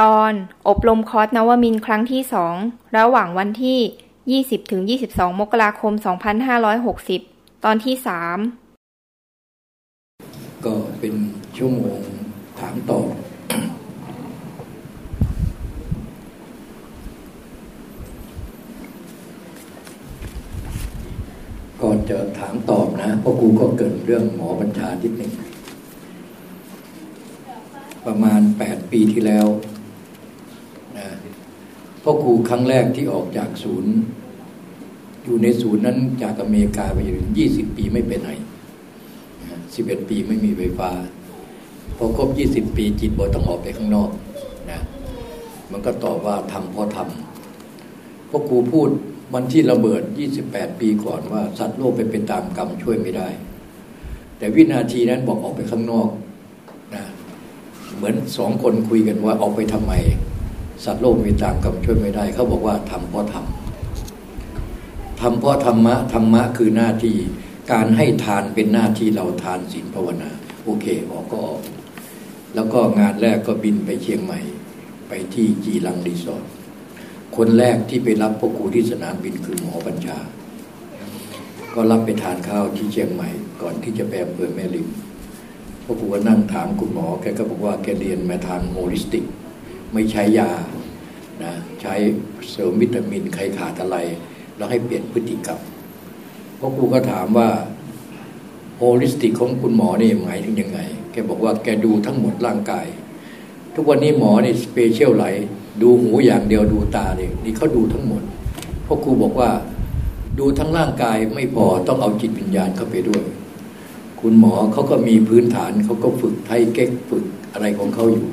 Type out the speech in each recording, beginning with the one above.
ตอนอบรมคอร์สนวมินครั้งที่สองระหว่างวันที่ 20ถึง22 มกราคม 2560 ตอนที่สามก็เป็นชั่วโมงถามตอบก่อนจะถามตอบนะเพราะกูก็เกิดเรื่องหมอบัญชาทิดหนึ่งประมาณแปดปีที่แล้ว พ่อครูครั้งแรกที่ออกจากศูนย์ อยู่ในศูนย์นั้นจากอเมริกาไปอยู่ยี่สิบปีไม่เป็นไหนสิบเอ็ดปีไม่มีไฟฟ้า พอครบยี่สิบปีจิตบอต้องออกไปข้างนอกนะมันก็ตอบว่าทำเพราะทำพ่อครูพูดวันที่ระเบิดยี่สิบแปดปีก่อนว่า สัตว์โลกไปเป็นตามกรรมช่วยไม่ได้ แต่วินาทีนั้นบอกออกไปข้างนอกนะเหมือนสองคนคุยกันว่าออกไปทำไม สัตว์โลกมีต่ามกรรมช่วยไม่ได้ เขาบอกว่าทำเพราะทำทำเพราะธรรมะธรรมะคือหน้าที่การให้ทานเป็นหน้าที่เราทานศีลภาวนา โอเคออกก็ออก แล้วก็งานแรกก็บินไปเชียงใหม่ ไปที่จีรังรีสอร์ทคนแรกที่ไปรับพวกครูที่สนามบินคือหมอบัญชา ก็รับไปทานข้าวที่เชียงใหม่ ก่อนที่จะไปอำเภอแม่ริมพวกครูก็นั่งถามคุณหมอแกก็บอกว่าแกเรียนมาทาง holistic ไม่ใช้ยา นะใช้เสริมวิตามินใครขาดอะไร แล้วให้เปลี่ยนพฤติกรรมพวกครูก็ถามว่า holistic ของคุณหมอนี่หมายถึงยังไง แกบอกว่าแกดูทั้งหมดร่างกาย ทุกวันนี้หมอนี่ specialize ดูหูอย่างเดียวดูตาเนี่ยนี่เขาดูทั้งหมดพราะครูบอกว่าดูทั้งร่างกายไม่พอต้องเอาจิตวิญญาณเข้าไปด้วย คุณหมอเขาก็มีพื้นฐานเขาก็ฝึกไทยเก๊กฝึกอะไรของเขาอยู่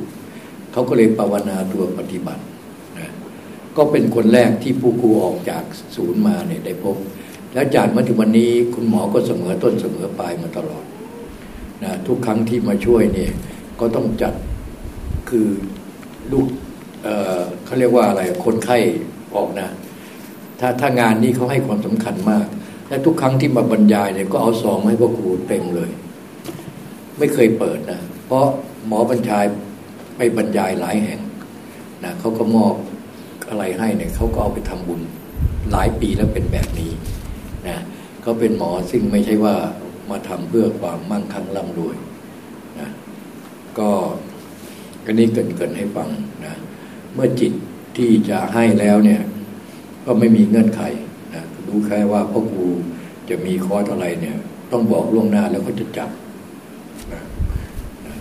เขาก็เลยภาวนาตัวปฏิบัติ ก็เป็นคนแรกที่ผู้ครูออกจากศูนย์มาเนี่ยได้พบ แล้วจากมาถึงวันนี้คุณหมอก็เสมอต้นเสมอปลายมาตลอดนะทุกครั้งที่มาช่วยเนี่ยก็ต้องจัดคือลูกเเขาเรียกว่าอะไรคนไข้ออกนะ ถ้าถ้างานนี้เขาให้ความสำคัญมาก และทุกครั้งที่มาบรรยายเนี่ยก็เอาซองให้พ่อครูเต็มเลย ไม่เคยเปิดนะ เพราะหมอบรรชายไปบรรยายหลายแห่งนะเขาก็มอบ อะไรให้เนี่ยเขาก็เอาไปทำบุญหลายปีแล้วเป็นแบบนี้นะเขาเป็นหมอซึ่งไม่ใช่ว่ามาทำเพื่อความมั่งคั่งร่ำรวยนะก็อันนี้เกินเกินให้ฟังนะเมื่อจิตที่จะให้แล้วเนี่ยก็ไม่มีเงื่อนไขนะรู้แค่ว่าพ่อครูจะมีคอร์สอะไรเนี่ย ต้องบอกล่วงหน้าแล้วก็จะจับนะนะ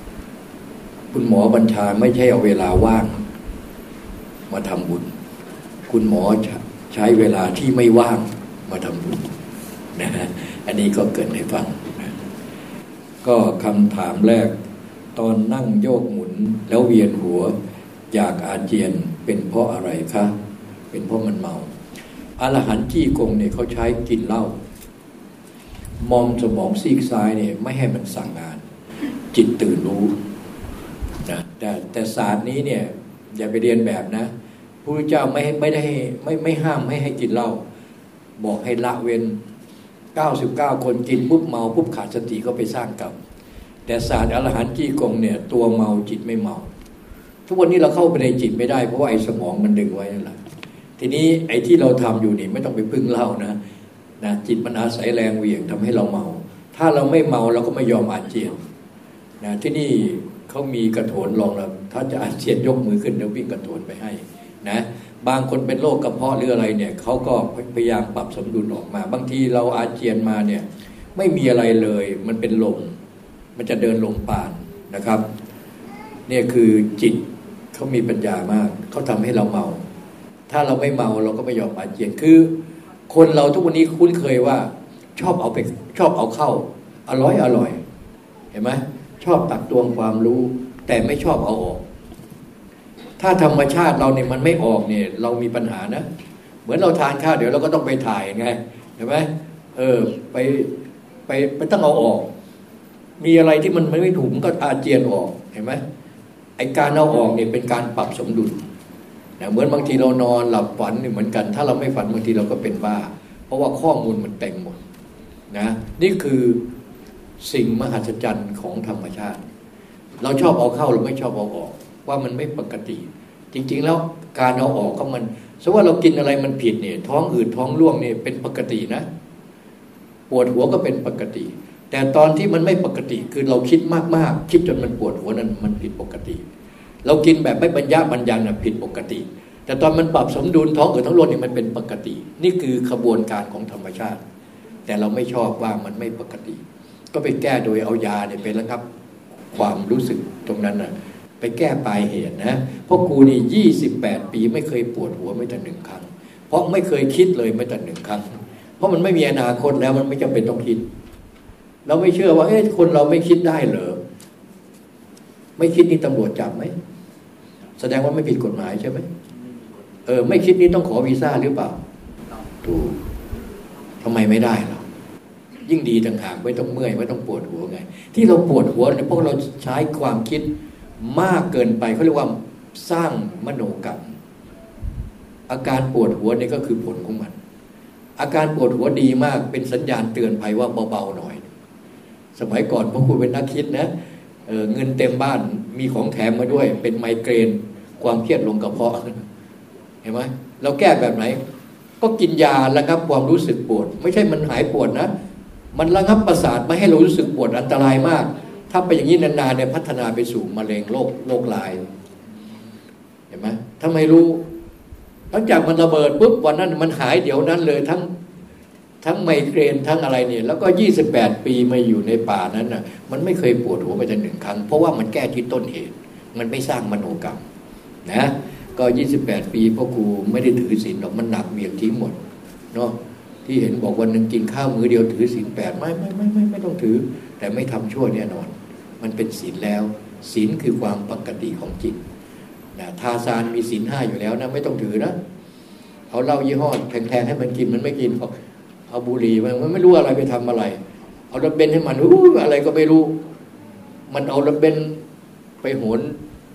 คุณหมอบัญชาไม่ใช่เอาเวลาว่าง มาทำบุญ คุณหมอใช้เวลาที่ไม่ว่างมาทำบุญนะฮะอันนี้ก็เกิดให้ฟังนะก็คำถามแรก ตอนนั่งโยกหมุนแล้วเวียนหัว อยากอาเจียนเป็นเพราะอะไรคะ เป็นเพราะมันเมาอรหันจี้กงเนี่ยเขาใช้กินเหล้ามอมสมองซีกซ้ายเนี่ยไม่ให้มันสั่งงาน จิตตื่นรู้นะแต่แต่ศาสตร์นี้เนี่ยอย่าไปเรียนแบบนะ พุทธเจ้าไม่ไม่ได้ไม่ไม่ห้ามไม่ให้กินเหล้าบอกให้ละเว้น 99 คนกินปุ๊บเมาปุ๊บขาดสติก็ไปสร้างกรรมแต่ศาสตร์อรหันต์จี้กงเนี่ย ตัวเมาจิตไม่เมา ทุกวันนี้เราเข้าไปในจิตไม่ได้เพราะว่าไอ้สมองมันดึงไว้นั่นแหละทีนี้ไอ้ที่เราทำอยู่นี่ไม่ต้องไปพึ่งเหล่านะนะจิตมันอาศัยแรงเหวี่ยงทำให้เราเมา ถ้าเราไม่เมาเราก็ไม่ยอมอาเจียนนะที่นี่เขามีกระโถนรองแล้วถ้าจะอาเจียนยกมือขึ้นแล้ววิ่งกระโถนไปให้ นะบางคนเป็นโรคกระเพาะหรืออะไรเนี่ยเขาก็พยายามปรับสมดุลออกมา บางทีเราอาเจียนมาเนี่ยไม่มีอะไรเลย มันเป็นลมมันจะเดินลงปานนะครับเนี่ยคือจิตเขามีปัญญามากเขาทำให้เราเมา ถ้าเราไม่เมาเราก็ไม่ยอมอาเจียนคือ คนเราทุกวันนี้คุ้นเคยว่า ชอบเอาไปชอบเอาเข้า อร่อยอร่อย เห็นไหมชอบตักตวงความรู้ แต่ไม่ชอบเอาออก ถ้าธรรมชาติเราเนี่ยมันไม่ออกเนี่ย เรามีปัญหานะ เหมือนเราทานข้าวเดี๋ยวเราก็ต้องไปถ่ายไงเห็นไหมเออไปไปไปต้องเอาออก มีอะไรที่มันไม่ถูกมันก็อาเจียนออกเห็นไหมไอการเอาออกเนี่ยเป็นการปรับสมดุลนะเหมือนบางทีเรานอนหลับฝันเหมือนกัน ถ้าเราไม่ฝันบางทีเราก็เป็นบ้า เพราะว่าข้อมูลมันเต็มหมดนะนี่คือสิ่งมหัศจรรย์ของธรรมชาติ เราชอบเอาเข้าหรือไม่ชอบเอาออก ว่ามันไม่ปกติ จริง ๆ แล้วการเอาออกก็มันสมมติว่าเรากินอะไรมันผิดเนี่ย ท้องอืดท้องร่วงเนี่ยเป็นปกตินะ ปวดหัวก็เป็นปกติ แต่ตอนที่มันไม่ปกติคือเราคิดมากๆคิดจนมันปวดหัวนั้นมันผิดปกติ เรากินแบบไม่บรรยาบรรยังน่ะผิดปกติ แต่ตอนมันปรับสมดุลท้องอืดท้องร่วงนี่มันเป็นปกติ นี่คือขบวนการของธรรมชาติ แต่เราไม่ชอบว่ามันไม่ปกติ ก็ไปแก้โดยเอายาเนี่ยเป็นแล้วครับความรู้สึกตรงนั้นน่ะ ไปแก้ปลายเหตุนะเพราะกูนี่ยี่สิบแปดปีไม่เคยปวดหัวไม่แต่หนึ่งครั้ง เพราะไม่เคยคิดเลยไม่แต่หนึ่งครั้ง เพราะมันไม่มีอนาคตแล้วมันไม่จำเป็นต้องคิด เราไม่เชื่อว่าเอ๊ะคนเราไม่คิดได้เหรอไม่คิดนี่ตำรวจจับไหมแสดงว่าไม่ผิดกฎหมายใช่ไหมเออ ไม่คิดนี่ต้องขอวีซ่าหรือเปล่าถูกทำไมไม่ได้ล่ะยิ่งดีต่างหากไม่ต้องเมื่อยไม่ต้องปวดหัวไง ที่เราปวดหัวเนี่ยเพราะเราใช้ความคิด มากเกินไปเขาเรียกว่าสร้างมโนกรรม อาการปวดหัวนี่ก็คือผลของมัน อาการปวดหัวดีมากเป็นสัญญาณเตือนภัยว่าเบาๆหน่อย สมัยก่อนพวกคุณเป็นนักคิดนะเเงินเต็มบ้านมีของแถมมาด้วย เป็นไมเกรนความเครียดลงกระเพาะเห็นไหมเราแก้แบบไหน ก็กินยาระงับความรู้สึกปวด ไม่ใช่มันหายปวดนะ มันระงับประสาทไม่ให้เรารู้สึกปวดอันตรายมาก ถ้าไปอย่างนี้นานๆเนี่ยพัฒนาไปสู่มะเร็งโรคโรคลาย เห็นไหมถ้าไม่รู้หลังจากมันระเบิดปุ๊บวันนั้นมันหายเดี๋ยวนั้นเลยทั้งทั้งไมเกรนทั้งอะไรเนี่ยแล้วก็ยี่สิบแปดปีมาอยู่ในป่านั้นน่ะ มันไม่เคยปวดหัวไปจนหนึ่งครั้ง เพราะว่ามันแก้ที่ต้นเหตุ มันไม่สร้างมโนกรรมนะก็ยี่สิบแปดปีพ่อครูไม่ได้ถือศีลหรอกมันหนักเมียงทิ้งหมดเนาะที่เห็นบอกวันหนึ่งกินข้าวมือเดียวถือศีลแปดไม่ไม่ไม่ไม่ไม่ต้องถือ แต่ไม่ทำชั่วแน่นอน มันเป็นศีลแล้วศีลคือความปกติของจิตนะทาซานมีศีลห้าอยู่แล้วนะไม่ต้องถือนะเอาเหล้ายี่ห้อแพงๆให้มันกินมันไม่กินเอาเอาบุหรี่มันไม่รู้อะไรไปทำอะไร เอารถเบนให้มันอู้อะไรก็ไม่รู้ มันเอารถเบนไปโหน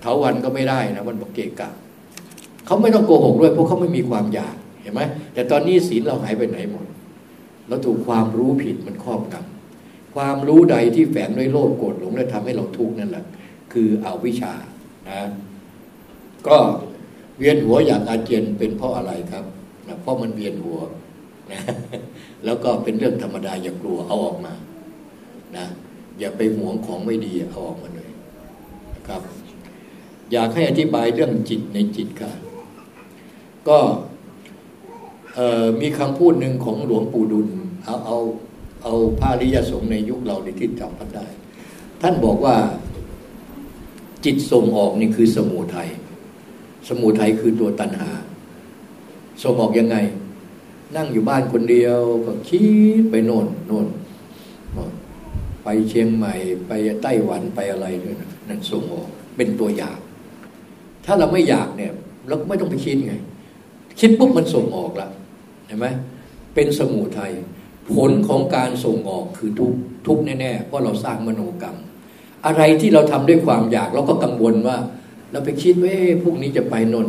เถาวันก็ไม่ได้นะมันบอกเกะกะเขาไม่ต้องโกหกด้วยเพราะเขาไม่มีความอยากเห็นไหมแต่ตอนนี้ศีลเราหายไปไหนหมดเราถูกความรู้ผิดมันครอบงำ ความรู้ใดที่แฝงด้วยโลภโกรธหลงและทำให้เราทุกข์นั่นแหละ คืออวิชชานะก็เวียนหัวอยากอาเจียนเป็นเพราะอะไรครับนะเพราะมันเวียนหัวนะแล้วก็เป็นเรื่องธรรมดาอย่ากลัวเอาออกมานะอย่าไปหวงของไม่ดีเอาออกมาเลยนะครับ อยากให้อธิบายเรื่องจิตในจิตค่ะก็มีคำพูดหนึ่งของหลวงปู่ดุลเอาเอา เอาพระริยสงฆ์ในยุคเราในที่จำพันได้ ท่านบอกว่าจิตส่งออกนี่คือสมุทัยสมุทัยคือตัวตัณหาส่งออกยังไง นั่งอยู่บ้านคนเดียวก็คิดไปโน่นโน่นไปเชียงใหม่ ไปไต้หวันไปอะไรด้วยนะนั่นส่งออกเป็นตัวอยาก ถ้าเราไม่อยากเนี่ยเราไม่ต้องไปคิดไง คิดปุ๊บมันส่งออกละเห็นไหมเป็นสมุทัย ผลของการส่งออกคือทุกทุกแน่ๆเพราะเราสร้างมโนกรรม อะไรที่เราทำด้วยความอยากเราก็กังวลว่า เราไปคิดว่าพวกนี้จะไปนน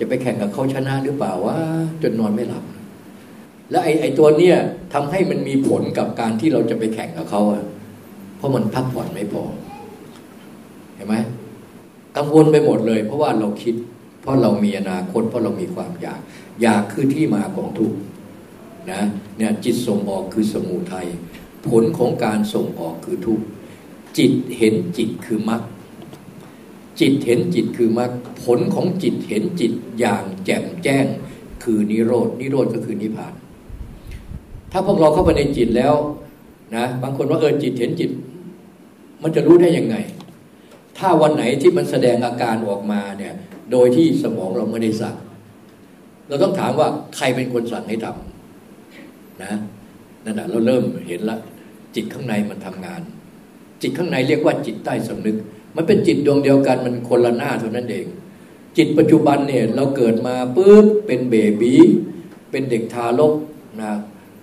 จะไปแข่งกับเขาชนะหรือเปล่าว่าจนนอนไม่หลับ แล้วไอ้ไอ้ตัวเนี้ยทำให้มันมีผลกับการที่เราจะไปแข่งกับเขาอะเพราะมันพักผ่อนไม่พอเห็นไหมกังวลไปหมดเลย เพราะว่าเราคิด เพราะเรามีอนาคต เพราะเรามีความอยาก อยากคือที่มาของทุกข์ นะเนี่ยจิตส่งออกคือสมุทัยผลของการส่งออกคือทุกข์จิตเห็นจิตคือมรรคจิตเห็นจิตคือมรรคผลของจิตเห็นจิตอย่างแจ่มแจ้ง คือนิโรดนิโรธก็คือนิพพาน ถ้าพวกเราเข้าไปในจิตแล้วนะบางคนว่าเออจิตเห็นจิต มันจะรู้ได้ยังไง ถ้าวันไหนที่มันแสดงอาการออกมาเนี่ยโดยที่สมองเราไม่ได้สั่งเราต้องถามว่าใครเป็นคนสั่งให้ทำ นะนั่นแหะเราเริ่มเห็นละจิตข้างในมันทำงาน จิตข้างในเรียกว่าจิตใต้สำนึก มันเป็นจิตดวงเดียวกันมันคนละหน้าเท่านั้นเอง จิตปัจจุบันเนี่ยเราเกิดมาปุ๊บเป็นเบบีเป็นเด็กทารกนะ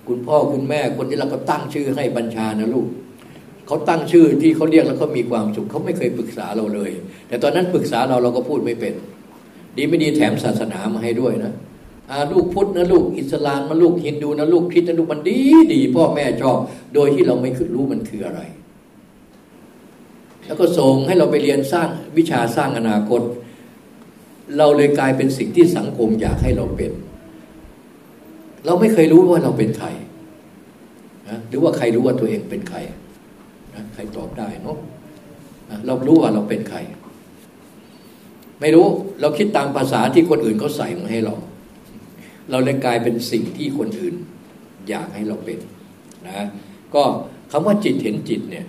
คุณพ่อคุณแม่คนที่เราก็ตั้งชื่อให้บัญชานะลูกเขาตั้งชื่อที่เขาเรียกแล้วเขามีความสุขเขาไม่เคยปรึกษาเราเลย แต่ตอนนั้นปรึกษาเราเราก็พูดไม่เป็น ดีไม่ดีแถมศาสนามาให้ด้วยนะ ลูกพุทธนะลูกอิสลามนะลูกฮินดูนะลูกคริสต์นะลูกมันดีดีพ่อแม่ชอบ โดยที่เราไม่รู้มันคืออะไร แล้วก็ส่งให้เราไปเรียนสร้างวิชาสร้างอนาคต เราเลยกลายเป็นสิ่งที่สังคมอยากให้เราเป็น เราไม่เคยรู้ว่าเราเป็นใครนะหรือว่าใครรู้ว่าตัวเองเป็นใครนะใครตอบได้เนาะเรารู้ว่าเราเป็นใคร ไม่รู้เราคิดตามภาษาที่คนอื่นเขาใส่มาให้เรา เราเลยกลายเป็นสิ่งที่คนอื่นอยากให้เราเป็นนะก็คำว่าจิตเห็นจิตเนี่ย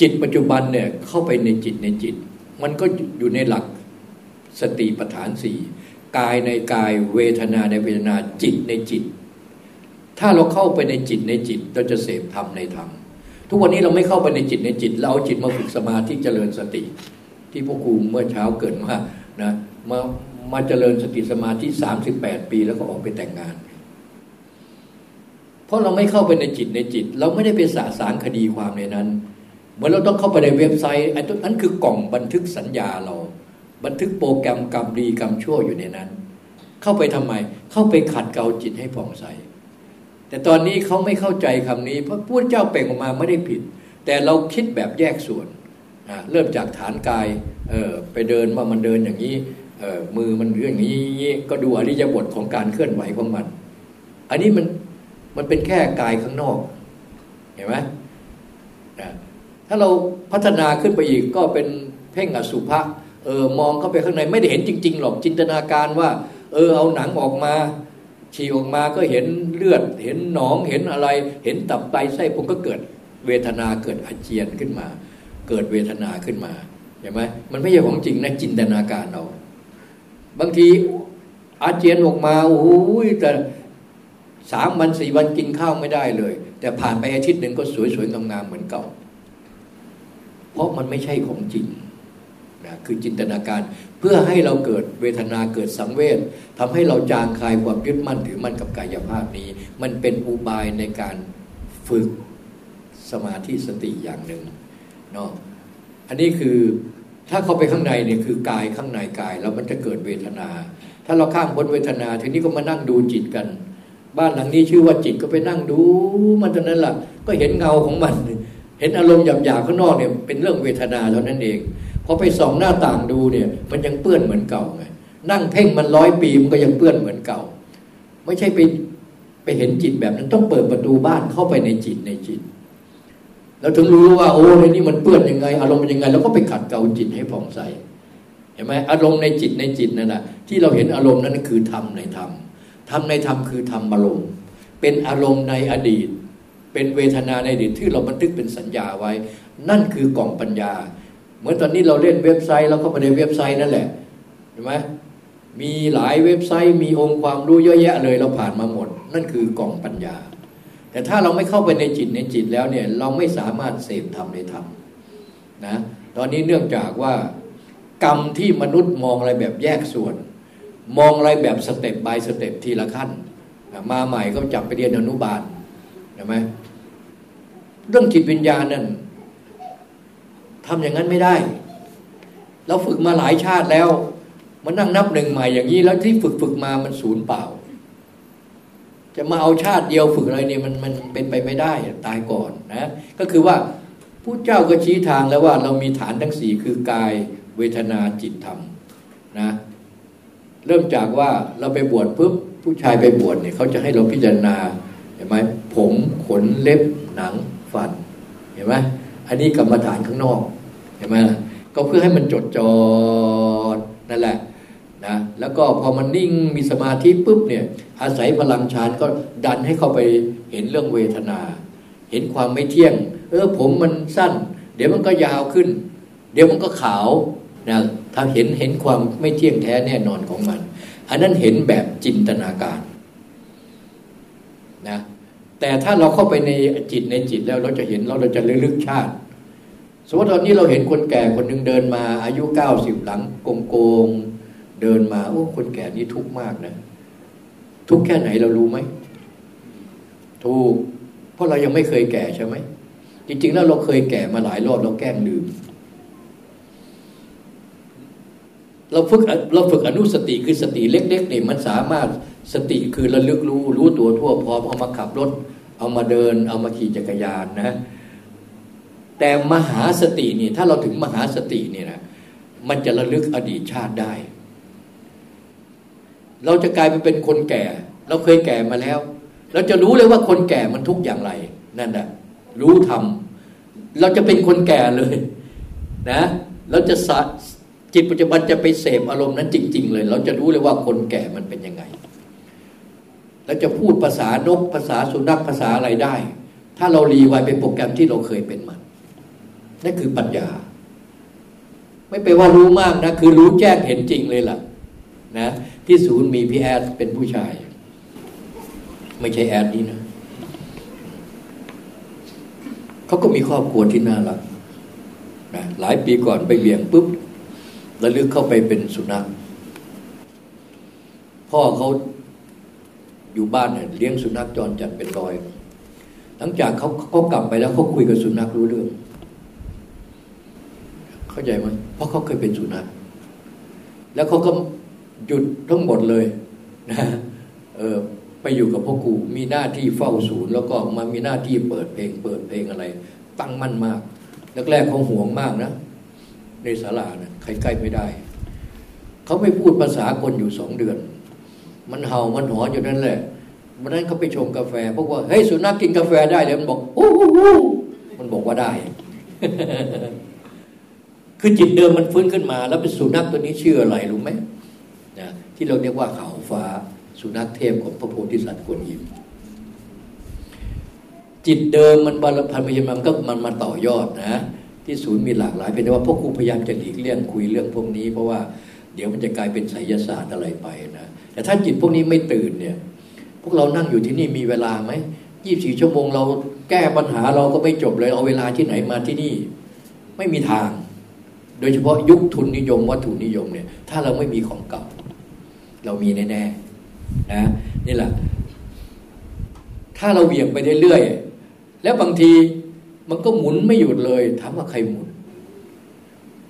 จิตปัจจุบันเนี่ยเข้าไปในจิตในจิต มันก็อยู่ในหลักสติปัฏฐานสี่กายในกายเวทนาในเวทนาจิตในจิต ถ้าเราเข้าไปในจิตในจิต เราจะเสพธรรมในธรรมทุกวันนี้เราไม่เข้าไปในจิตในจิต เราเอาจิตมาฝึกสมาธิเจริญสติ ที่พวกครูเมื่อเช้าเกิดมานะมามาเจริญสติสมาธิสามสิบแปดปีแล้วก็ออกไปแต่งงาน เพราะเราไม่เข้าไปในจิตในจิต เราไม่ได้ไปสะสางคดีความในนั้น เหมือนเราต้องเข้าไปในเว็บไซต์ไอ้นั้นคือกล่องบันทึกสัญญาเรา บันทึกโปรแกรมกรรมดีกรรมชั่วอยู่ในนั้น เข้าไปทำไม เข้าไปขัดเกลาจิตให้ผ่องใส แต่ตอนนี้เขาไม่เข้าใจคำนี้เพราะพูดเจ้าเป่งออกมาไม่ได้ผิด แต่เราคิดแบบแยกส่วนเริ่มจากฐานกายเออไปเดินว่ามันเดินอย่างนี้ มือมันเรื่องนี้ก็ดูอริยบทของการเคลื่อนไหวของมัน อันนี้มันมันเป็นแค่กายข้างนอก เห็นไหมถ้าเราพัฒนาขึ้นไปอีกก็เป็นเพ่งอสุภะเออมองเข้าไปข้างในไม่ได้เห็นจริง ๆ หรอกจินตนาการว่า เออเอาหนังออกมาฉี่ออกมาก็เห็นเลือด เห็นหนองเห็นอะไร เห็นตับไตไส้ผมก็เกิดเวทนาเกิดอาเจียนขึ้นมา เกิดเวทนาขึ้นมาเห็นไหมมันไม่ใช่ของจริงนะจินตนาการเรา บางทีอาเจียนออกมาโอ้ยแต่สามวันสี่วันกินข้าวไม่ได้เลย แต่ผ่านไปอาทิตย์หนึ่งก็สวยๆงามๆเหมือนเก่า เพราะมันไม่ใช่ของจริงนะคือจินตนาการเพื่อให้เราเกิดเวทนาเกิดสังเวชทำให้เราจางคลายความยึดมั่นถือมั่นกับกายภาพนี้ มันเป็นอุบายในการฝึกสมาธิสติอย่างหนึ่งเนาะอันนี้คือ ถ้าเข้าไปข้างในเนี่ยคือกายข้างในกายแล้วมันจะเกิดเวทนา ถ้าเราข้ามพ้นเวทนาทีนี้ก็มานั่งดูจิตกัน บ้านหลังนี้ชื่อว่าจิตก็ไปนั่งดูมันเท่านั้นแหละก็เห็นเงาของมัน เห็นอารมณ์หยาบๆข้างนอกเนี่ยเป็นเรื่องเวทนาเท่านั้นเองพอไปส่องหน้าต่างดูเนี่ย มันยังเปื้อนเหมือนเก่าไงนั่งเพ่งมันร้อยปีมันก็ยังเปื้อนเหมือนเก่า ไม่ใช่ไปไปเห็นจิตแบบนั้นต้องเปิดประตูบ้านเข้าไปในจิตในจิต แล้วถึงรู้ว่าโอ้ในนี้มันเปื้อนยังไง อารมณ์เป็นยังไงแล้วก็ไปขัดเกลาจิตให้ผ่องใสเห็นไหมอารมณ์ในจิตในจิตนั่นแหะที่เราเห็นอารมณ์นั้นคือธรรมในธรรมธรรมในธรรมคือธรรมอารมณ์ เป็นอารมณ์ในอดีต เป็นเวทนาในอดีตที่เราบันทึกเป็นสัญญาไว้ นั่นคือกล่องปัญญา เหมือนตอนนี้เราเล่นเว็บไซต์เราก็ไปในเว็บไซต์นั่นแหละเห็นไหมมีหลายเว็บไซต์มีองค์ความรู้เยอะแยะเลยเราผ่านมาหมด นั่นคือกล่องปัญญา แต่ถ้าเราไม่เข้าไปในจิตในจิตแล้วเนี่ยเราไม่สามารถเสพธรรมในธรรมนะตอนนี้เนื่องจากว่ากรรมที่มนุษย์มองอะไรแบบแยกส่วน มองอะไรแบบ step by step ทีละขั้น มาใหม่ก็จับไปเรียนอนุบาลเห็นไหมเรื่องจิตวิญญาณนั่นทำอย่างนั้นไม่ได้ เราฝึกมาหลายชาติแล้วมานั่งนับหนึ่งใหม่อย่างนี้แล้วที่ฝึกฝึกมามันศูนย์เปล่า จะมาเอาชาติเดียวฝึกอะไรเนี่ยมันมันเป็นไปไม่ได้ตายก่อนนะก็คือว่าผู้เจ้าก็ชี้ทางแล้วว่าเรามีฐานทั้งสี่คือกายเวทนาจิตธรรมนะเริ่มจากว่าเราไปบวชปุ๊บผู้ชายไปบวชเนี่ยเขาจะให้เราพิจารณาเห็นไหมผมขนเล็บหนังฟันเห็นไหมอันนี้กรรมฐานข้างนอกเห็นไหมก็เพื่อให้มันจดจอนั่นแหละ นะแล้วก็พอมันนิ่งมีสมาธิปุ๊บเนี่ยอาศัยพลังฌานก็ดันให้เข้าไปเห็นเรื่องเวทนา เห็นความไม่เที่ยง เออผมมันสั้น เดี๋ยวมันก็ยาวขึ้น เดี๋ยวมันก็ขาวนะถ้าเห็นเห็นความไม่เที่ยงแท้แน่นอนของมัน อันนั้นเห็นแบบจินตนาการนะแต่ถ้าเราเข้าไปในจิตในจิตแล้วเราจะเห็นเราเราจะลึกชาติ สมมติตอนนี้เราเห็นคนแก่คนหนึ่งเดินมาอายุเก้าสิบหลังโกงโกง เดินมาโอ้คนแก่นี้ทุกข์มากนะ ทุกข์แค่ไหนเรารู้ไหมถูก เพราะเรายังไม่เคยแก่ใช่ไหมจริง ๆ แล้วเราเคยแก่มาหลายรอบเราแกล้งลืมเราฝึกเราฝึกอนุสติคือสติเล็กๆเนี่ยมันสามารถสติคือระลึกรู้ รู้ตัวทั่วพร้อมเอามาขับรถ เอามาเดิน เอามาขี่จักรยานนะ แต่มหาสตินี่ถ้าเราถึงมหาสตินี่นะมันจะระลึกอดีตชาติได้ เราจะกลายไปเป็นคนแก่ เราเคยแก่มาแล้ว เราจะรู้เลยว่าคนแก่มันทุกอย่างไรนั่นแหละรู้ทำเราจะเป็นคนแก่เลยนะเราจะสจิตปัจจุบันจะไปเสพอารมณ์นั้นจริง ๆ เลย เราจะรู้เลยว่าคนแก่มันเป็นยังไงเราจะพูดภาษานกภาษาสุนัขภาษาอะไรได้ ถ้าเรารีไวเป็นโปรแกรมที่เราเคยเป็นมันนั่นคือปัญญา ไม่ไปว่ารู้มากนะ คือรู้แจ้งเห็นจริงเลยล่ะ นะที่ศูนย์มีพี่แอดเป็นผู้ชาย ไม่ใช่แอดนี้นะเขาก็มีครอบครัวที่น่ารักนะหลายปีก่อนไปเบี่ยงปุ๊บแล้วลึกเข้าไปเป็นสุนัขพ่อเขาอยู่บ้านเนี่ยเลี้ยงสุนัขจรจัดเป็นรอย หลังจากเขาเขากลับไปแล้วเขาคุยกับสุนัขรู้เรื่อง เข้าใจไหมเพราะเขาเคยเป็นสุนัขแล้วเขาก็ หยุดทั้งหมดเลยนะเออไปอยู่กับพ่อครูมีหน้าที่เฝ้าศูนย์ แล้วก็มามีหน้าที่เปิดเพลง เปิดเพลงอะไร ตั้งมั่นมากแรกๆเขาห่วงมากนะ ในศาลานะใครใกล้ไม่ได้ เขาไม่พูดภาษาคนอยู่สองเดือน มันเห่ามันหอนอยู่นั่นแหละวันนั้นเขาไปชงกาแฟพวกว่าเฮ้ยสุนัขกินกาแฟได้เลยมันบอกโอ้โหมันบอกว่าได้ คือจิตเดิมมันฟื้นขึ้นมา แล้วเป็นสุนัขตัวนี้ชื่ออะไรรู้ไหม ที่เราเรียกว่าเขาฟ้าสุนัขเทพของพระโพธิสัตว์กวนยิมจิตเดิมมันบาลพันพยามันก็มันมาต่อยอดนะ ที่ศูนย์มีหลากหลายเพียงแต่ว่าพวกครูพยายามจะหลีกเลี่ยงคุยเรื่องพวกนี้ เพราะว่าเดี๋ยวมันจะกลายเป็นไสยศาสตร์อะไรไปนะแต่ถ้าจิตพวกนี้ไม่ตื่นเนี่ย พวกเรานั่งอยู่ที่นี่มีเวลาไหมยี่บสี่ชั่วโมงเราแก้ปัญหาเราก็ไม่จบเลยเอาเวลาที่ไหนมาที่นี่ ไม่มีทาง โดยเฉพาะยุคทุนนิยมวัตถุนิยมเนี่ย ถ้าเราไม่มีของเก่า เรามีแน่ๆนะนี่แหละ ถ้าเราเหวี่ยงไปเรื่อยๆแล้วบางทีมันก็หมุนไม่หยุดเลยถามว่าใครหมุน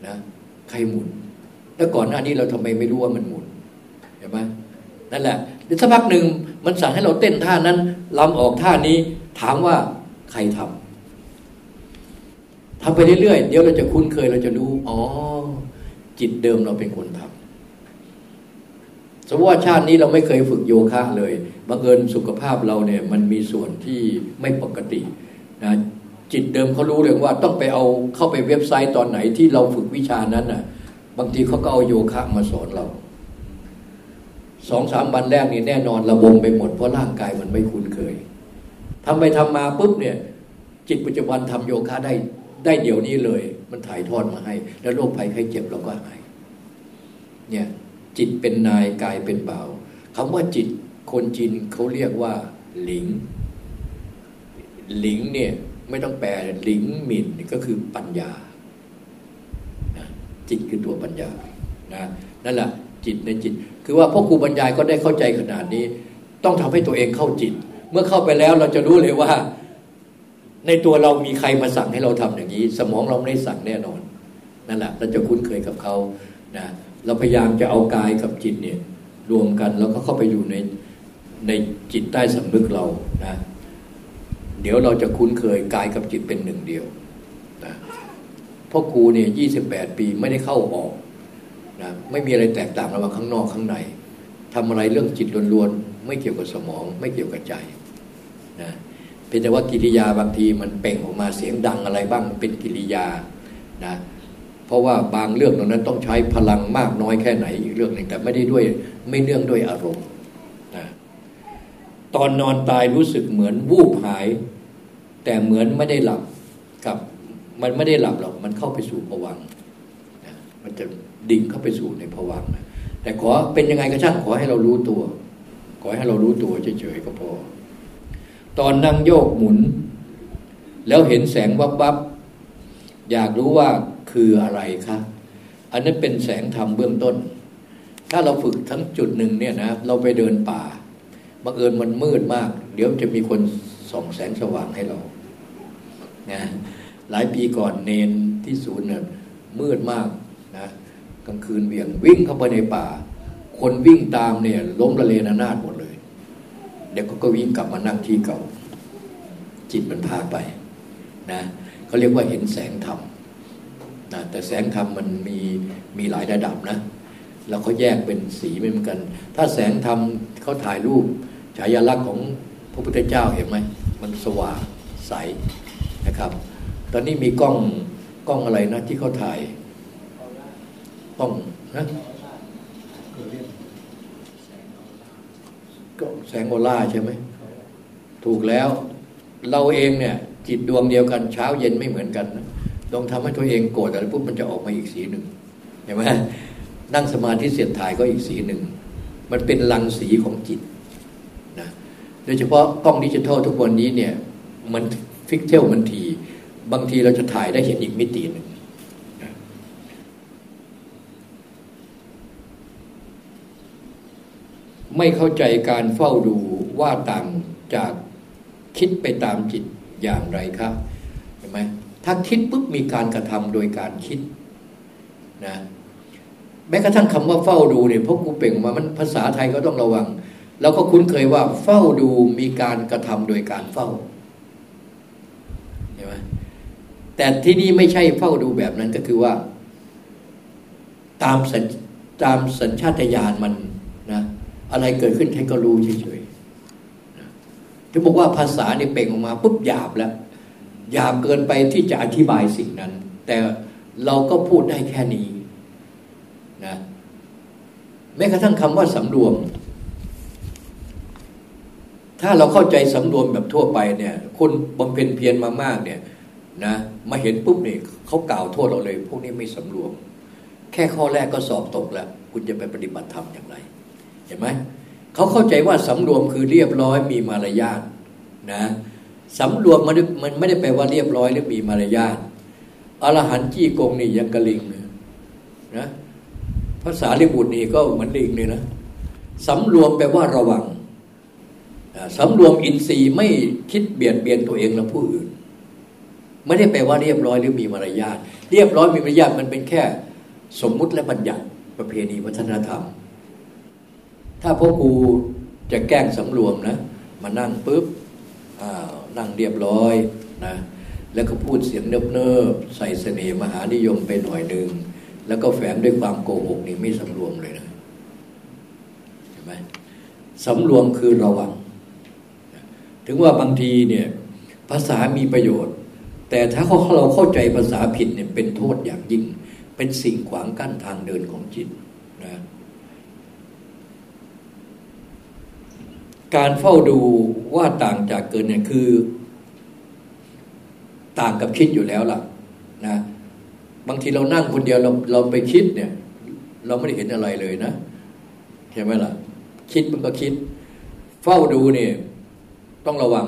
นะใครหมุน แล้วก่อนหน้านี้เราทำไมไม่รู้ว่ามันหมุนเห็นไหมนั่นแหละเดี๋ยวสักพักหนึ่งมันสั่งให้เราเต้นท่านั้นลำออกท่านี้ ถามว่าใครทำทำไปเรื่อยๆเดี๋ยวเราจะคุ้นเคยเราจะรู้อ๋อจิตเดิมเราเป็นคนทำ สมมติว่าชาตินี้เราไม่เคยฝึกโยคะเลยบังเอิญสุขภาพเราเนี่ยมันมีส่วนที่ไม่ปกตินะจิตเดิมเขารู้เลยว่าต้องไปเอาเข้าไปเว็บไซต์ตอนไหนที่เราฝึกวิชานั้นน่ะ บางทีเขาก็เอาโยคะมาสอนเราสองสามวันแรกนี่แน่นอนระบมไปหมดเพราะร่างกายมันไม่คุ้นเคยทำไปทำมาปุ๊บเนี่ย จิตปัจจุบันทำโยคะได้ได้เดี๋ยวนี้เลย มันถ่ายทอดมาให้ แล้วโรคภัยไข้เจ็บเราก็หายเนี่ย จิตเป็นนายกายเป็นเบาคำว่าจิตคนจีนเขาเรียกว่า หลิง หลิงเนี่ยไม่ต้องแปลหลิงหมิ่นก็คือปัญญา จิตคือตัวปัญญานะนั่นแหละจิตในจิต คือว่าพ่อครูบรรยายก็ได้เข้าใจขนาดนี้ ต้องทำให้ตัวเองเข้าจิต เมื่อเข้าไปแล้วเราจะรู้เลยว่า ในตัวเรามีใครมาสั่งให้เราทำอย่างนี้ สมองเราไม่ได้สั่งแน่นอน นั่นแหละเราจะคุ้นเคยกับเขานะ เราพยายามจะเอากายกับจิตเนี่ยรวมกันแล้วก็เข้าไปอยู่ในในจิตใต้สำนึกเรานะเดี๋ยวเราจะคุ้นเคยกายกับจิตเป็นหนึ่งเดียวนะพ่อครูเนี่ยยี่สิบแปดปีไม่ได้เข้าออกนะไม่มีอะไรแตกต่างระหว่างข้างนอกข้างในทำอะไรเรื่องจิตล้วนๆไม่เกี่ยวกับสมอง ไม่เกี่ยวกับใจนะเพียงแต่ว่ากิริยาบางทีมันเป่งออกมาเสียงดังอะไรบ้างเป็นกิริยานะ เพราะว่าบางเรื่องตรงนั้นต้องใช้พลังมากน้อยแค่ไหนอีกเรื่องหนึ่งแต่ไม่ได้ด้วยไม่เนื่องด้วยอารมณ์นะตอนนอนตายรู้สึกเหมือนวูบหาย แต่เหมือนไม่ได้หลับกับมันไม่ได้หลับหรอกมันเข้าไปสู่ภวังนะมันจะดิ่งเข้าไปสู่ในภวังนะแต่ขอเป็นยังไงก็ช่างขอให้เรารู้ตัว ขอให้เรารู้ตัวเฉยๆก็พอ ตอนนั่งโยกหมุน แล้วเห็นแสงวับวับอยากรู้ว่า คืออะไรคะอันนั้นเป็นแสงธรรมเบื้องต้น ถ้าเราฝึกทั้งจุดหนึ่งเนี่ยนะเราไปเดินป่าบังเอิญมันมืดมาก เดี๋ยวจะมีคนส่องแสงสว่างให้เรานะหลายปีก่อนเนนที่ศูนย์เนี่ยมืดมากนะกลางคืนเวียงวิ่งเข้าไปในป่า คนวิ่งตามเนี่ยล้มละเลนานาดหมดเลย เดี๋ยวก็วิ่งกลับมานั่งที่เก่า จิตมันพาไปนะเขาเรียกว่าเห็นแสงธรรม นะแต่แสงธรรมมันมีมีหลายระดับนะ แล้วเขาแยกเป็นสีไม่เหมือนกัน ถ้าแสงธรรมเขาถ่ายรูปฉายาลักษณ์ของพระพุทธเจ้าเห็นไหมมันสว่างใสนะครับ ตอนนี้มีกล้องกล้องอะไรนะที่เขาถ่ายกล้องนะก็แสงโอล่าใช่ไหมถูกแล้ว เราเองเนี่ยจิตดวงเดียวกันเช้าเย็นไม่เหมือนกัน ลองทำให้ตัวเองโกรธอะไรปุ๊บมันจะออกมาอีกสีหนึ่งเห็นไหมนั่งสมาธิเสียดถ่ายก็อีกสีหนึ่ง มันเป็นลังสีของจิตนะโดยเฉพาะกล้องดิจิทัลทุกวันนี้เนี่ย มันฟิกเทลมันทีบางทีเราจะถ่ายได้เห็นอีกมิติหนึ่งไม่เข้าใจการเฝ้าดูว่าต่างจากคิดไปตามจิตอย่างไรครับเห็นไหม ถ้าคิดปุ๊บมีการกระทำโดยการคิดนะแม้กระทั่งคำว่าเฝ้าดูเนี่ยพวกกูเป่งมามันภาษาไทยก็ต้องระวังเราก็คุ้นเคยว่า เฝ้าดูมีการกระทำโดยการเฝ้าเห็นไหมแต่ที่นี่ไม่ใช่เฝ้าดูแบบนั้นก็คือว่า ตามสัญตามสัญชาตญาณมันนะอะไรเกิดขึ้นใครก็รู้เฉยๆถึงบอกว่าภาษาเนี่ยเป่งออกมาปุ๊บหยาบแล้ว ยาบเกินไปที่จะอธิบายสิ่งนั้น แต่เราก็พูดได้แค่นี้นะแม้กระทั่งคำว่าสำรวม ถ้าเราเข้าใจสำรวมแบบทั่วไปเนี่ย คนบำเพ็ญเพียรมามากเนี่ยนะมาเห็นปุ๊บเนี่ยเขากล่าวโทษเราเลย พวกนี้ไม่สำรวม แค่ข้อแรกก็สอบตกแล้ว คุณจะไปปฏิบัติธรรมอย่างไร เห็นไหมเขาเข้าใจว่าสำรวมคือเรียบร้อยมีมารยาทนะ สำรวมมันมันไม่ได้แปลว่าเรียบร้อยหรือมีมารยาทอรหันต์จี้กงนี่ยังกระลิงเลยนะภาษาลิบุตรนี่ก็เหมือนลิงเลยนะสำรวมแปลว่าระวังสำรวมอินทรีย์ไม่คิดเบียดเบียนตัวเองและผู้อื่น ไม่ได้แปลว่าเรียบร้อยหรือมีมารยาทเรียบร้อยมีมารยาทมันเป็นแค่ สมมุติและบัญญัติประเพณีวัฒนธรรม ถ้าพ่อครูจะแกล้งสำรวมนะ มานั่งปุ๊บอ่า นั่งเรียบร้อยนะแล้วก็พูดเสียงเนิบๆใส่เสน่ห์มหานิยมไปหน่อยหนึ่งแล้วก็แฝงด้วยความโกหกนี่ไม่สำรวมเลยนะเห็นไหมสำรวมคือระวัง ถึงว่าบางทีเนี่ยภาษามีประโยชน์ แต่ถ้าเราเข้าใจภาษาผิดเนี่ยเป็นโทษอย่างยิ่ง เป็นสิ่งขวางกั้นทางเดินของจิตนะ การเฝ้าดูว่าต่างจากเกินเนี่ยคือ ต่างกับคิดอยู่แล้วล่ะนะบางทีเรานั่งคนเดียวเราเราไปคิดเนี่ย เราไม่ได้เห็นอะไรเลยนะเห็นไหมล่ะ คิดมันก็คิด เฝ้าดูเนี่ยต้องระวัง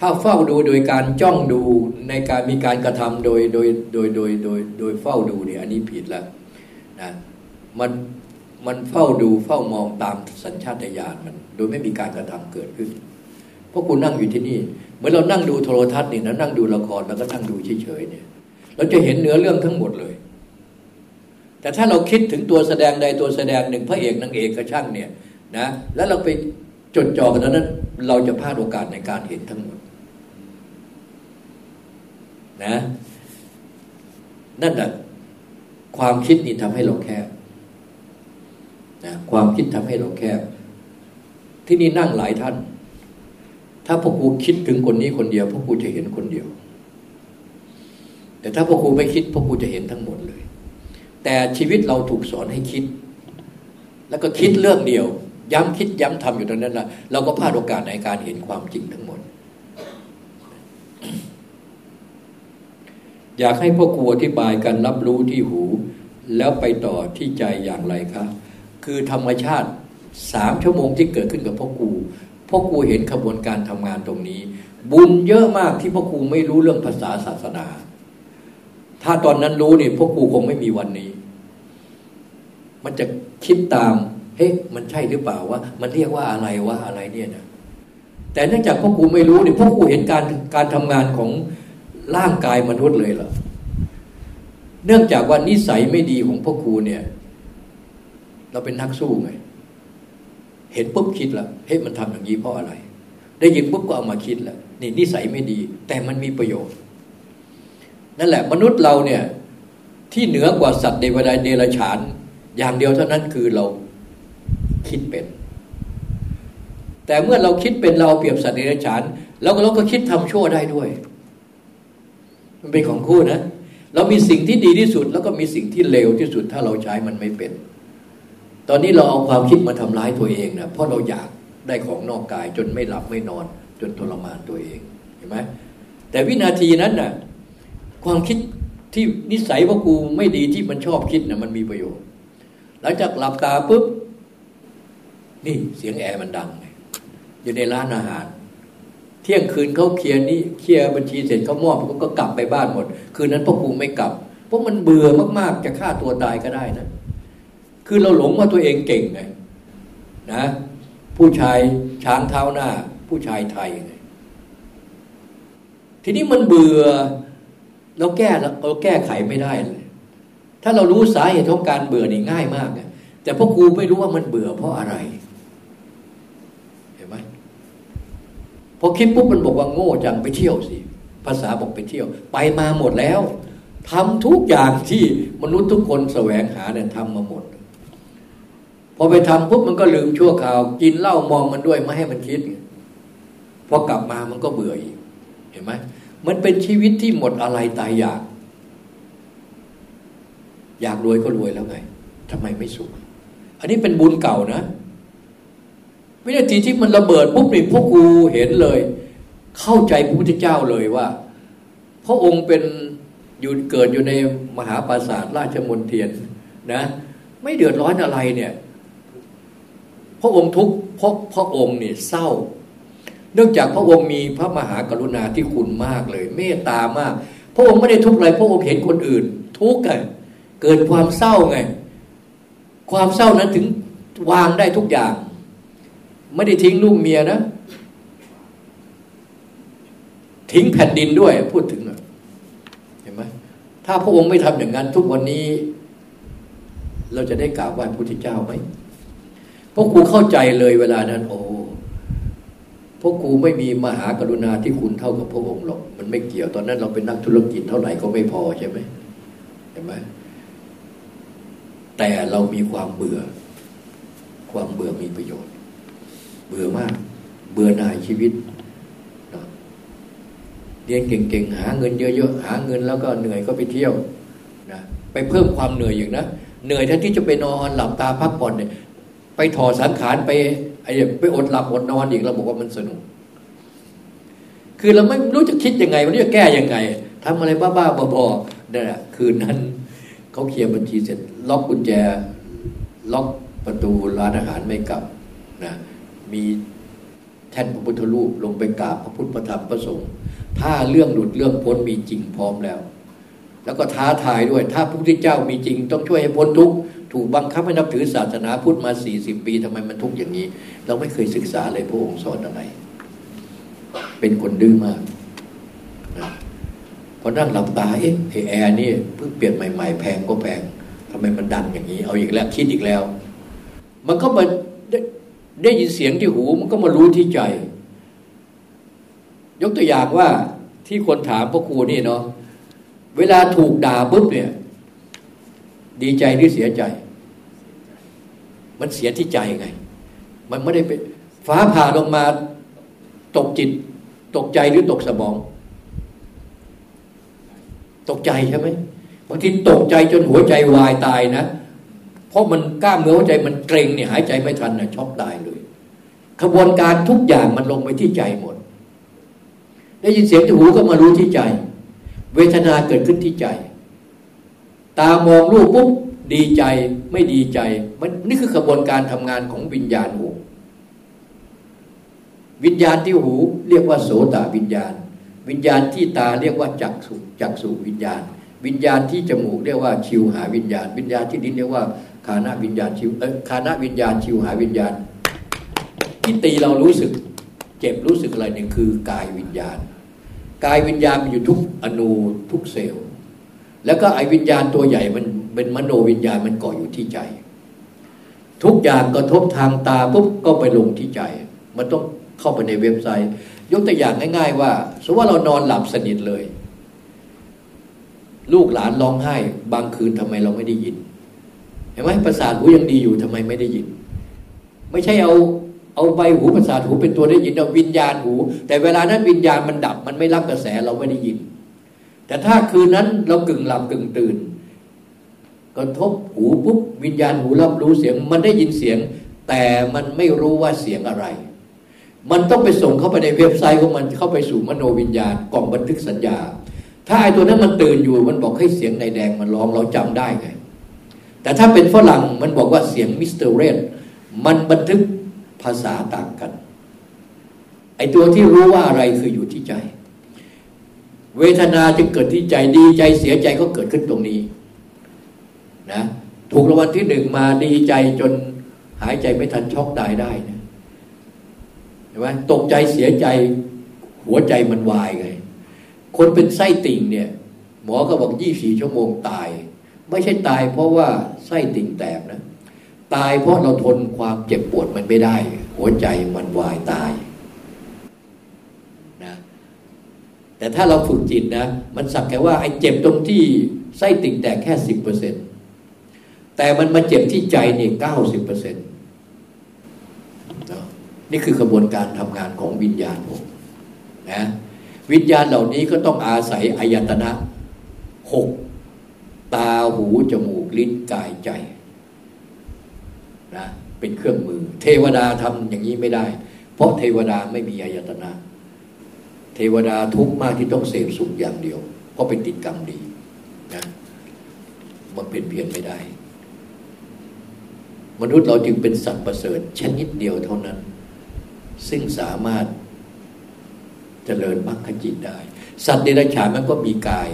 ถ้าเฝ้าดูโดยการจ้องดูในการมีการกระทำโดยโดยโดยโดยโดยโดยเฝ้าดูเนี่ยอันนี้ผิดแล้วนะมัน มันเฝ้าดูเฝ้ามองตามสัญชาตญาณมัน โดยไม่มีการกระทำเกิดขึ้น เพราะคุณนั่งอยู่ที่นี่เหมือนเรานั่งดูโทรทัศน์นี่นะนั่งดูละครแล้วก็นั่งดูเฉยๆเนี่ย เราจะเห็นเนื้อเรื่องทั้งหมดเลย แต่ถ้าเราคิดถึงตัวแสดงใดตัวแสดงหนึ่งพระเอกนางเอกกระช่างเนี่ยนะแล้วเราไปจดจ่อกันนั้นเราจะพลาดโอกาสในการเห็นทั้งหมดนะนั่นแหละความคิดนี่ทำให้เราแคบ นะความคิดทำให้เราแคบ ที่นี่นั่งหลายท่าน ถ้าพวกครูคิดถึงคนนี้คนเดียวพวกครูจะเห็นคนเดียว แต่ถ้าพวกครูไม่คิดพวกครูจะเห็นทั้งหมดเลย แต่ชีวิตเราถูกสอนให้คิด แล้วก็คิดเรื่องเดียว ย้ำคิดย้ำทำอยู่ตรงนั้นละเราก็พลาดโอกาสในการเห็นความจริงทั้งหมดอยากให้พวกครูอธิบายการรับรู้ที่หู แล้วไปต่อที่ใจอย่างไรครับ คือธรรมชาติสามชั่วโมงที่เกิดขึ้นกับพ่อครูพ่อครูเห็นขบวนการทำงานตรงนี้ บุญเยอะมากที่พ่อครูไม่รู้เรื่องภาษาศาสนา ถ้าตอนนั้นรู้เนี่ยพ่อครูคงไม่มีวันนี้ มันจะคิดตามเฮ้ยมันใช่หรือเปล่าว่า มันเรียกว่าอะไรว่าอะไรเนี่ยนะแต่เนื่องจากพ่อครูไม่รู้เนี่ยพ่อครูเห็นการการทำงานของร่างกายมนุษย์เลยเหรอเนื่องจากว่านิสัยไม่ดีของพ่อครูเนี่ย เราเป็นนักสู้ไง เห็นปุ๊บคิดล้วเฮ้ยมันทำอย่างนี้เพราะอะไร ได้ยินปุ๊บก็เอามาคิดล้วนี่นิสัยไม่ดี แต่มันมีประโยชน์ นั่นแหละ มนุษย์เราเนี่ย ที่เหนือกว่าสัตว์เดวดาเดรัจฉาน อย่างเดียวเท่านั้นคือเราคิดเป็น แต่เมื่อเราคิดเป็นเราเปรียบสัตว์ในรัจฉาน แล้วเราก็คิดทำชั่วได้ด้วย มันเป็นของคู่นะเรามีสิ่งที่ดีที่สุด แล้วก็มีสิ่งที่เลวที่สุด ถ้าเราใช้มันไม่เป็น ตอนนี้เราเอาความคิดมาทำร้ายตัวเองนะเพราะเราอยากได้ของนอกกาย จนไม่หลับไม่นอน จนทรมานตัวเองเห็นไหมแต่วินาทีนั้นน่ะความคิดที่นิสัยว่ากูไม่ดีที่มันชอบคิดนะ่ะมันมีประโยชน์ หลังจากหลับตาปุ๊บนี่เสียงแอร์มันดังอยู่ในร้านอาหาร เที่ยงคืนเขาเคลียร์นี่เคลียร์บัญชีเสร็จเขามอบเขาก็กลับไปบ้านหมด คืนนั้นพ่อครูไม่กลับ เพราะมันเบื่อมากๆจะฆ่าตัวตายก็ได้นะ คือเราหลงว่าตัวเองเก่งไงนะผู้ชายช้างเท้าหน้า ผู้ชายไทยไงทีนี้มันเบื่อเราแก้เราแก้ไขไม่ได้เลย ถ้าเรารู้สาเหตุของการเบื่อนี่ง่ายมากไงแต่พ่อครูไม่รู้ว่ามันเบื่อเพราะอะไรเห็นไหมพอคิดปุ๊บมันบอกว่าโง่จังไปเที่ยวสิภาษาบอกไปเที่ยว ไปมาหมดแล้วทำทุกอย่างที่มนุษย์ทุกคนแสวงหาเนี่ยทำมาหมด พอไปทำปุ๊บมันก็ลืมชั่วคราว กินเหล้ามองมันด้วยไม่ให้มันคิดพอกลับมามันก็เบื่ออีก เห็นไหมมันเป็นชีวิตที่หมดอะไรตายอยาก อยากรวยก็รวยแล้วไงทำไมไม่สุขอันนี้เป็นบุญเก่านะวินาทีที่มันระเบิดปุ๊บนี่พวกกูเห็นเลย เข้าใจพระพุทธเจ้าเลยว่า พระองค์เป็นอยู่เกิดอยู่ในมหาปราสาทราชมนเทียนนะ ไม่เดือดร้อนอะไรเนี่ย พระองค์ทุกเพราะพระองค์เนี่ยเศร้า เนื่องจากพระองค์มีพระมหากรุณาที่คุณมากเลย เมตตามาก พระองค์ไม่ได้ทุกข์อะไรพระองค์เห็นคนอื่น ทุกข์ไงเกิดความเศร้าไง ความเศร้านั้นถึงวางได้ทุกอย่าง ไม่ได้ทิ้งลูกเมียนะ ทิ้งแผ่นดินด้วยพูดถึงเห็นไหมถ้าพระองค์ไม่ทำอย่างนั้นทุกวันนี้ เราจะได้กราบไหว้พระพุทธเจ้าไหม พราะครูเข้าใจเลยเวลานั้น โอ้พราะครูไม่มีมหากรุณาที่คุณเท่ากับพระองค์หรอก มันไม่เกี่ยวตอนนั้นเราเป็นนักธุรกิจเท่าไหร่ก็ไม่พอใช่ไหมเห็นไหมแต่เรามีความเบื่อ ความเบื่อมีประโยชน์ เบื่อมาก เบื่อหน่ายชีวิตเรียนเก่งๆ หาเงินเยอะๆ หาเงินแล้วก็เหนื่อยก็ไปเที่ยวนะไปเพิ่มความเหนื่อยอย่างนะ เหนื่อยแทนที่จะไปนอนหลับตาพักผ่อนเนี่ย ไปถอดสังขารไปไอ้ไปอดหลับอดนอนอีกเราบอกว่ามันสนุก คือเราไม่รู้จะคิดยังไงวันนี้จะแก้ยังไงทำอะไรบ้าๆบอๆนั่นแหละคืนนั้นเขาเคลียร์บัญชีเสร็จ ล็อกกุญแจ ล็อกประตูร้านอาหารไม่กลับนะมีแท่นพระพุทธรูปลงไปกราบพระพุทธพระธรรมพระสงฆ์ถ้าเรื่องหลุดเรื่องพ้นมีจริงพร้อมแล้ว แล้วก็ท้าทายด้วย ถ้าพระพุทธเจ้ามีจริง ต้องช่วยให้พ้นทุกข์ถูกบังคับให้นับถือศาสนาพุทธมาสี่สิบปีทำไมมันทุกข์อย่างนี้ เราไม่เคยศึกษาเลยพระองค์สอนอะไร เป็นคนดื้อมากนะพอนั่งหลับตาเอ๊ะแอร์นี่เพิ่งเปลี่ยนใหม่ๆแพงก็แพงทำไมมันดังอย่างนี้ เอาอีกแล้วคิดอีกแล้ว มันก็มาได้ยินเสียงที่หู มันก็มารู้ที่ใจ ยกตัวอย่างว่าที่คนถามพ่อครูนี่เนาะเวลาถูกด่าปุ๊บเนี่ย ดีใจหรือเสียใจ มันเสียที่ใจไง มันไม่ได้เป็นฟ้าผ่าลงมาตกจิต ตกใจหรือตกสมอง ตกใจใช่ไหมบางทีตกใจจนหัวใจวายตายนะ เพราะมันกล้ามเนื้อหัวใจมันเกร็งเนี่ยหายใจไม่ทันนะช็อกตายเลยขบวนการทุกอย่างมันลงไปที่ใจหมด ได้ยินเสียงที่หูก็มารู้ที่ใจ เวทนาเกิดขึ้นที่ใจ ตามองรูปปุ๊บดีใจไม่ดีใจ มันนี่คือขบวนการทำงานของวิญญาณหู วิญญาณที่หูเรียกว่าโสตวิญญาณ วิญญาณที่ตาเรียกว่าจักสุจักสุวิญญาณ วิญญาณที่จมูกเรียกว่าชิวหาวิญญาณ วิญญาณที่ดินเรียกว่าคานาวิญญาณชิวเออคานาวิญญาณชิวหาวิญญาณ ที่ตีเรารู้สึก เจ็บรู้สึกอะไรเนี่ยคือกายวิญญาณ กายวิญญาณมันอยู่ทุกอนูทุกเซลล์ แล้วก็ไอวิญญาณตัวใหญ่มันเป็นมโนวิญญาณมันเกาะอยู่ที่ใจ ทุกอย่างกระทบทางตาปุ๊บก็ไปลงที่ใจ มันต้องเข้าไปในเว็บไซต์ ยกตัวอย่างง่าย ๆ ว่าสมมติว่าเรานอนหลับสนิทเลย ลูกหลานร้องไห้ บางคืนทำไมเราไม่ได้ยิน เห็นไหมประสาทหูยังดีอยู่ทำไมไม่ได้ยิน ไม่ใช่เอาเอาใบหูประสาทหูเป็นตัวได้ยินเอาวิญญาณหู แต่เวลานั้นวิญญาณมันดับ มันไม่รับกระแสเราไม่ได้ยิน แต่ถ้าคืนนั้นเรากึ่งหลับกึ่งตื่น กระทบหูปุ๊บวิญญาณหูรับรู้เสียง มันได้ยินเสียง แต่มันไม่รู้ว่าเสียงอะไร มันต้องไปส่งเข้าไปในเว็บไซต์ของมันเข้าไปสู่มโนวิญญาณกล่องบันทึกสัญญา ถ้าไอ้ตัวนั้นมันตื่นอยู่มันบอกให้เสียงในแดงมันร้องเราจำได้ไงแต่ถ้าเป็นฝรั่งมันบอกว่าเสียงมิสเตอร์เรดมันบันทึกภาษาต่างกัน ไอ้ตัวที่รู้ว่าอะไรคืออยู่ที่ใจ เวทนาจึงเกิดที่ใจดีใจเสียใจก็เกิดขึ้นตรงนี้นะถูกรางวัลที่หนึ่งมาดีใจจนหายใจไม่ทันช็อกตายได้นะเห็นไหมตกใจเสียใจหัวใจมันวายไงคนเป็นไส้ติ่งเนี่ย หมอก็บอกยี่สี่ชั่วโมงตาย ไม่ใช่ตายเพราะว่าไส้ติ่งแตกนะ ตายเพราะเราทนความเจ็บปวดมันไม่ได้ หัวใจมันวายตายนะ แต่ถ้าเราฝึกจิตนะ มันสักแค่ว่าไอ้เจ็บตรงที่ไส้ติ่งแตกแค่สิบเปอร์เซ็นต์แต่มันมาเจ็บที่ใจนี่เก้าสิบเปอร์เซ็นต์นี่คือกระบวนการทำงานของวิญญาณผมนะวิญญาณเหล่านี้ก็ต้องอาศัยอายตนะหกตาหูจมูกลิ้นกายใจนะเป็นเครื่องมือ เทวดาทำอย่างนี้ไม่ได้ เพราะเทวดาไม่มีอายตนะ เทวดาทุกข์มากที่ต้องเสพสุขอย่างเดียวเพราะเป็นติดกรรมดีนะมันเป็นเพียนไม่ได้ มนุษย์เราจึงเป็นสัตว์ประเสริฐชนิดเดียวเท่านั้น ซึ่งสามารถจเจริญมรรคจิตได้ สัตว์เดรัจฉานมันก็มีกาย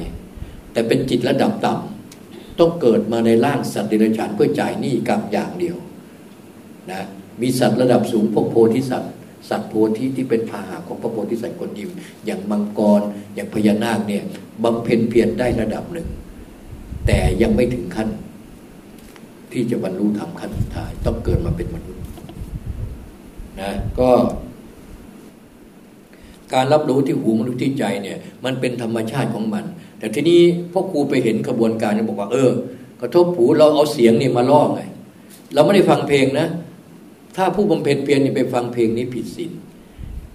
แต่เป็นจิตระดับต่ำต้องเกิดมาในร่างสัตว์เดรัจฉานเพื่อจ่ายหนี้กรรมอย่างเดียวนะมีสัตว์ระดับสูงพวกโพธิสัตว์ สัตว์โพธิที่เป็นพาหะของพระโพธิสัตว์คนยิมอย่างมังกรอย่างพญานาคเนี่ยบำเพ็ญเพียรได้ระดับหนึ่ง แต่ยังไม่ถึงขั้น ที่จะบรรลุธรรมขั้นสุดท้าย ต้องเกิดมาเป็นมนุษย์นะก็การรับรู้ที่หูมนุษย์ที่ใจเนี่ย มันเป็นธรรมชาติของมัน แต่ทีนี้พ่อครูไปเห็นกระบวนการเนี่ยบอกว่า เออกระทบหูเราเอาเสียงเนี่ยมาล่อไง เราไม่ได้ฟังเพลงนะ ถ้าผู้บำเพ็ญเพียรนี่ไปฟังเพลงนี้ผิดศีล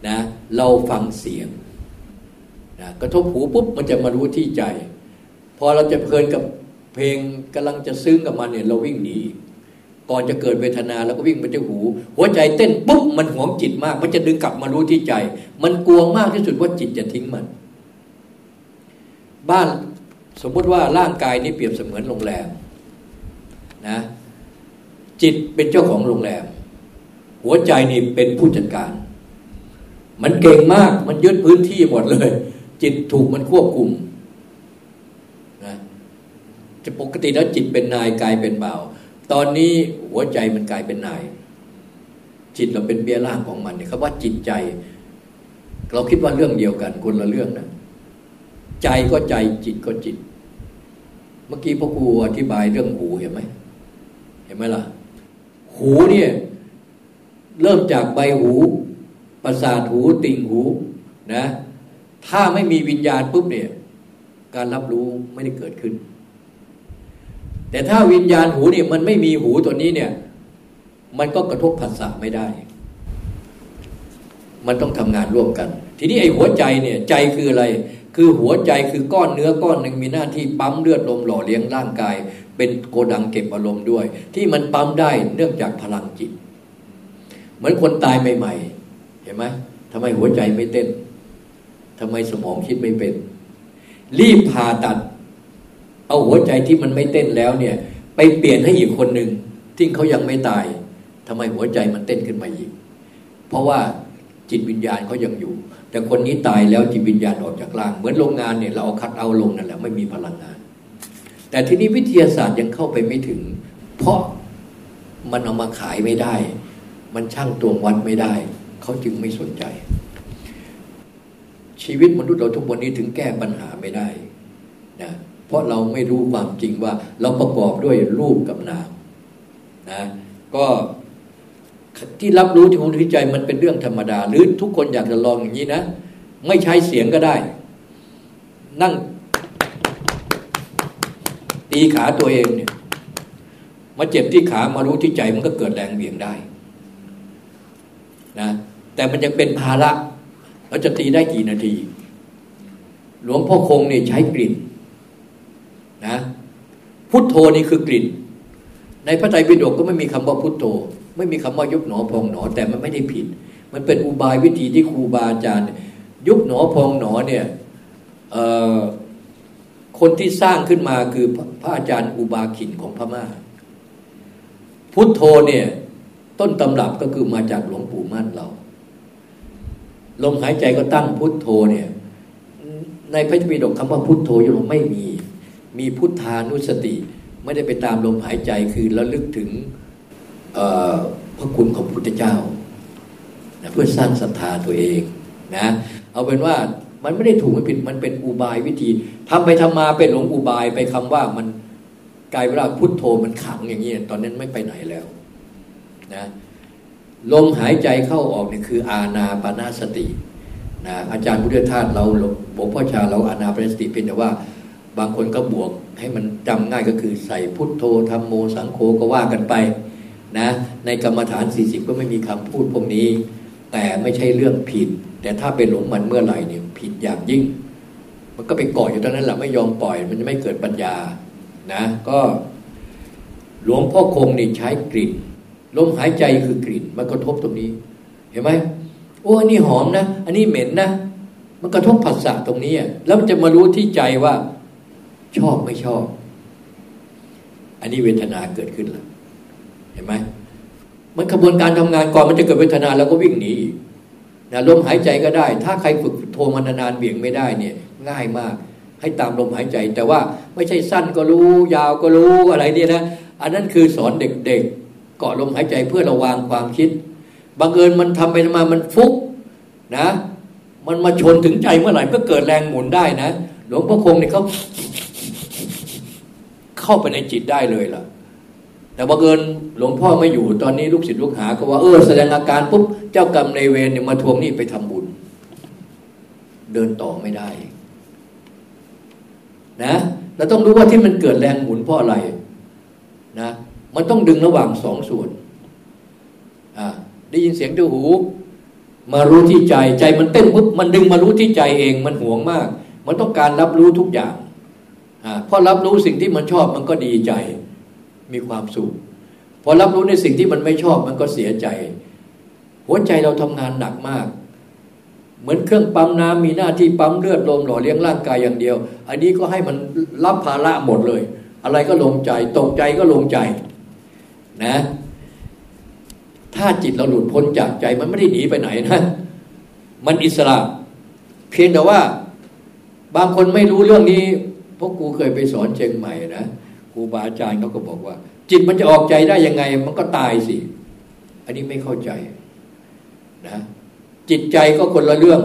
นะเราฟังเสียงนะกระทบหูปุ๊บมันจะมารู้ที่ใจ พอเราจะเพลินกับเพลงกำลังจะซึ้งกับมันเนี่ยเราวิ่งหนีก่อนจะเกิดเวทนาแล้วก็วิ่งไปที่หู หัวใจเต้นปุ๊บมันหวงจิตมาก มันจะดึงกลับมารู้ที่ใจ มันกลัวมากที่สุดว่าจิตจะทิ้งมัน บ้านสมมติว่าร่างกายนี้เปรียบเสมือนโรงแรมนะจิตเป็นเจ้าของโรงแรม หัวใจนี่เป็นผู้จัดการ มันเก่งมากมันยึดพื้นที่หมดเลย จิตถูกมันควบคุมนะจะปกติแล้วจิตเป็นนายกายเป็นเบาตอนนี้หัวใจมันกลายเป็นนาย จิตเราเป็นเบี้ยล่างของมันเนี่ยคำว่าจิตใจ เราคิดว่าเรื่องเดียวกันคนละเรื่องนะใจก็ใจจิตก็จิต เมื่อกี้พ่อครูอธิบายเรื่องหูเห็นไหมเห็นไหมล่ะ หูเนี่ย เริ่มจากใบหูประสาทหูติ่งหูนะถ้าไม่มีวิญญาณปุ๊บเนี่ยการรับรู้ไม่ได้เกิดขึ้น แต่ถ้าวิญญาณหูเนี่ยมันไม่มีหูตัวนี้เนี่ย มันก็กระทบผัสสะไม่ได้ มันต้องทำงานร่วมกัน ทีนี้ไอ้หัวใจเนี่ยใจคืออะไร คือหัวใจคือก้อนเนื้อก้อนหนึ่งมีหน้าที่ปั๊มเลือดลมหล่อเลี้ยงร่างกาย เป็นโกดังเก็บอารมณ์ด้วย ที่มันปั๊มได้เนื่องจากพลังจิต เหมือนคนตายใหม่ๆ เห็นไหมทำไมหัวใจไม่เต้นทำไมสมองคิดไม่เป็น รีบผ่าตัด เอาหัวใจที่มันไม่เต้นแล้วเนี่ย ไปเปลี่ยนให้อีกคนหนึ่งที่เขายังไม่ตายทำไมหัวใจมันเต้นขึ้นมาอีก เพราะว่าจิตวิญญาณเขายังอยู่ แต่คนนี้ตายแล้วจิตวิญญาณออกจากร่าง เหมือนโรงงานเนี่ยเราเอาคัดเอาลงนั่นแหละไม่มีพลังงาน แต่ทีนี้วิทยาศาสตร์ยังเข้าไปไม่ถึง เพราะมันเอามาขายไม่ได้ มันช่างตวงวัดไม่ได้ เขาจึงไม่สนใจ ชีวิตมนุษย์เราทุกวันนี้ถึงแก้ปัญหาไม่ได้นะเพราะเราไม่รู้ความจริงว่า เราประกอบด้วยรูปกับนามนะก็ที่รับรู้ที่หูที่ใจมันเป็นเรื่องธรรมดา หรือทุกคนอยากจะลองอย่างนี้นะ ไม่ใช้เสียงก็ได้ นั่ง ตีขาตัวเองเนี่ยมาเจ็บที่ขามารู้ที่ใจมันก็เกิดแรงเบี่ยงได้ นะแต่มันยังเป็นภาระเราจะตีได้กี่นาที หลวงพ่อคงเนี่ยใช้กลิ่นนะพุทโธนี่คือกลิ่น ในพระไตรปิฎกก็ไม่มีคำว่าพุทโธ ไม่มีคำว่ายุบหนอพองหนอ แต่มันไม่ได้ผิด มันเป็นอุบายวิธีที่ครูบาอาจารย์ ยุบหนอพองหนอเนี่ยคนที่สร้างขึ้นมาคือพระอาจารย์อุบาขินของพม่า พุทโธเนี่ย ต้นตำรับก็คือมาจากหลวงปู่มั่นเรา ลมหายใจก็ตั้งพุทโธเนี่ย ในพระธรรมปิฎกคำว่าพุทโธยังไม่มี มีพุทธานุสติ ไม่ได้ไปตามลมหายใจคือระลึกถึงพระคุณของพุทธเจ้านะเพื่อสร้างศรัทธาตัวเองนะเอาเป็นว่ามันไม่ได้ถูกไม่ผิดมันเป็นอุบายวิธีทำไปทำมาเป็นหลงอุบายไปคำว่ามันกลายเวลาพุทโธมันขังอย่างนี้ตอนนั้นไม่ไปไหนแล้ว นะลมหายใจเข้าออกนี่คืออาณาปณสตินะอาจารย์พุทธทาสเราหลวงพ่อชาเราอาณาปณสติเป็นแต่ว่า บางคนก็บวกให้มันจำง่ายก็คือใส่พุทโธธรรมโมสังโฆก็ว่ากันไปนะในกรรมฐาน 40 ก็ไม่มีคำพูดพวกนี้ แต่ไม่ใช่เรื่องผิด แต่ถ้าไปหลงมันเมื่อไหร่เนี่ยผิดอย่างยิ่ง มันก็ไปก่ออยู่ตอนนั้นแหละไม่ยอมปล่อย มันจะไม่เกิดปัญญานะก็หลวงพ่อคงนี่ใช้กลิ่น ลมหายใจคือกลิ่น มันกระทบตรงนี้ เห็นไหมโอ้อันนี้หอมนะ อันนี้เหม็นนะ มันกระทบผัสสะตรงนี้ แล้วมันจะมารู้ที่ใจว่า ชอบไม่ชอบ อันนี้เวทนาเกิดขึ้นแล้วเห็นไหมมันกระบวนการทำงานก่อนมันจะเกิดเวทนาแล้วก็วิ่งหนีนะลมหายใจก็ได้ ถ้าใครฝึกโทมานานๆเบี่ยงไม่ได้เนี่ย ง่ายมาก ให้ตามลมหายใจ แต่ว่าไม่ใช่สั้นก็รู้ ยาวก็รู้อะไรเนี่ยนะ อันนั้นคือสอนเด็ก เกาะลมหายใจเพื่อระวางความคิดบังเอิญมันทำไปมามันฟุกนะ มันมาชนถึงใจเมื่อไหร่ก็เกิดแรงหมุนได้นะ หลวงพ่อคงเนี่ยเขาเข้าไปในจิตได้เลยล่ะ แต่บังเอิญหลวงพ่อไม่อยู่ตอนนี้ลูกศิษย์ลูกหา ก็ว่าเออแสดงอาการปุ๊บเจ้ากรรมในเวรเนี่ยมาทวงนี่ไปทำบุญ เดินต่อไม่ได้ นะเราต้องรู้ว่าที่มันเกิดแรงหมุนเพราะอะไร นะ มันต้องดึงระหว่างสองส่วนได้ยินเสียงด้วยหู มารู้ที่ใจใจมันเต้นปุ๊บมันดึงมารู้ที่ใจเอง มันห่วงมาก มันต้องการรับรู้ทุกอย่างพอรับรู้สิ่งที่มันชอบมันก็ดีใจ มีความสุขพอรับรู้ในสิ่งที่มันไม่ชอบมันก็เสียใจ หัวใจเราทำงานหนักมาก เหมือนเครื่องปั๊มน้ำมีหน้าที่ปั๊มเลือดลมหล่อเลี้ยงร่างกายอย่างเดียว อันนี้ก็ให้มันรับภาระหมดเลย อะไรก็ลงใจตกใจก็ลงใจ นะ ถ้าจิตเราหลุดพ้นจากใจมันไม่ได้หนีไปไหนนะ มันอิสระ เพียงแต่ว่า บางคนไม่รู้เรื่องนี้พวกกูเคยไปสอนเชียงใหม่นะครูบาอาจารย์เขาก็บอกว่า จิตมันจะออกใจได้ยังไง มันก็ตายสิ อันนี้ไม่เข้าใจนะจิตใจก็คนละเรื่อง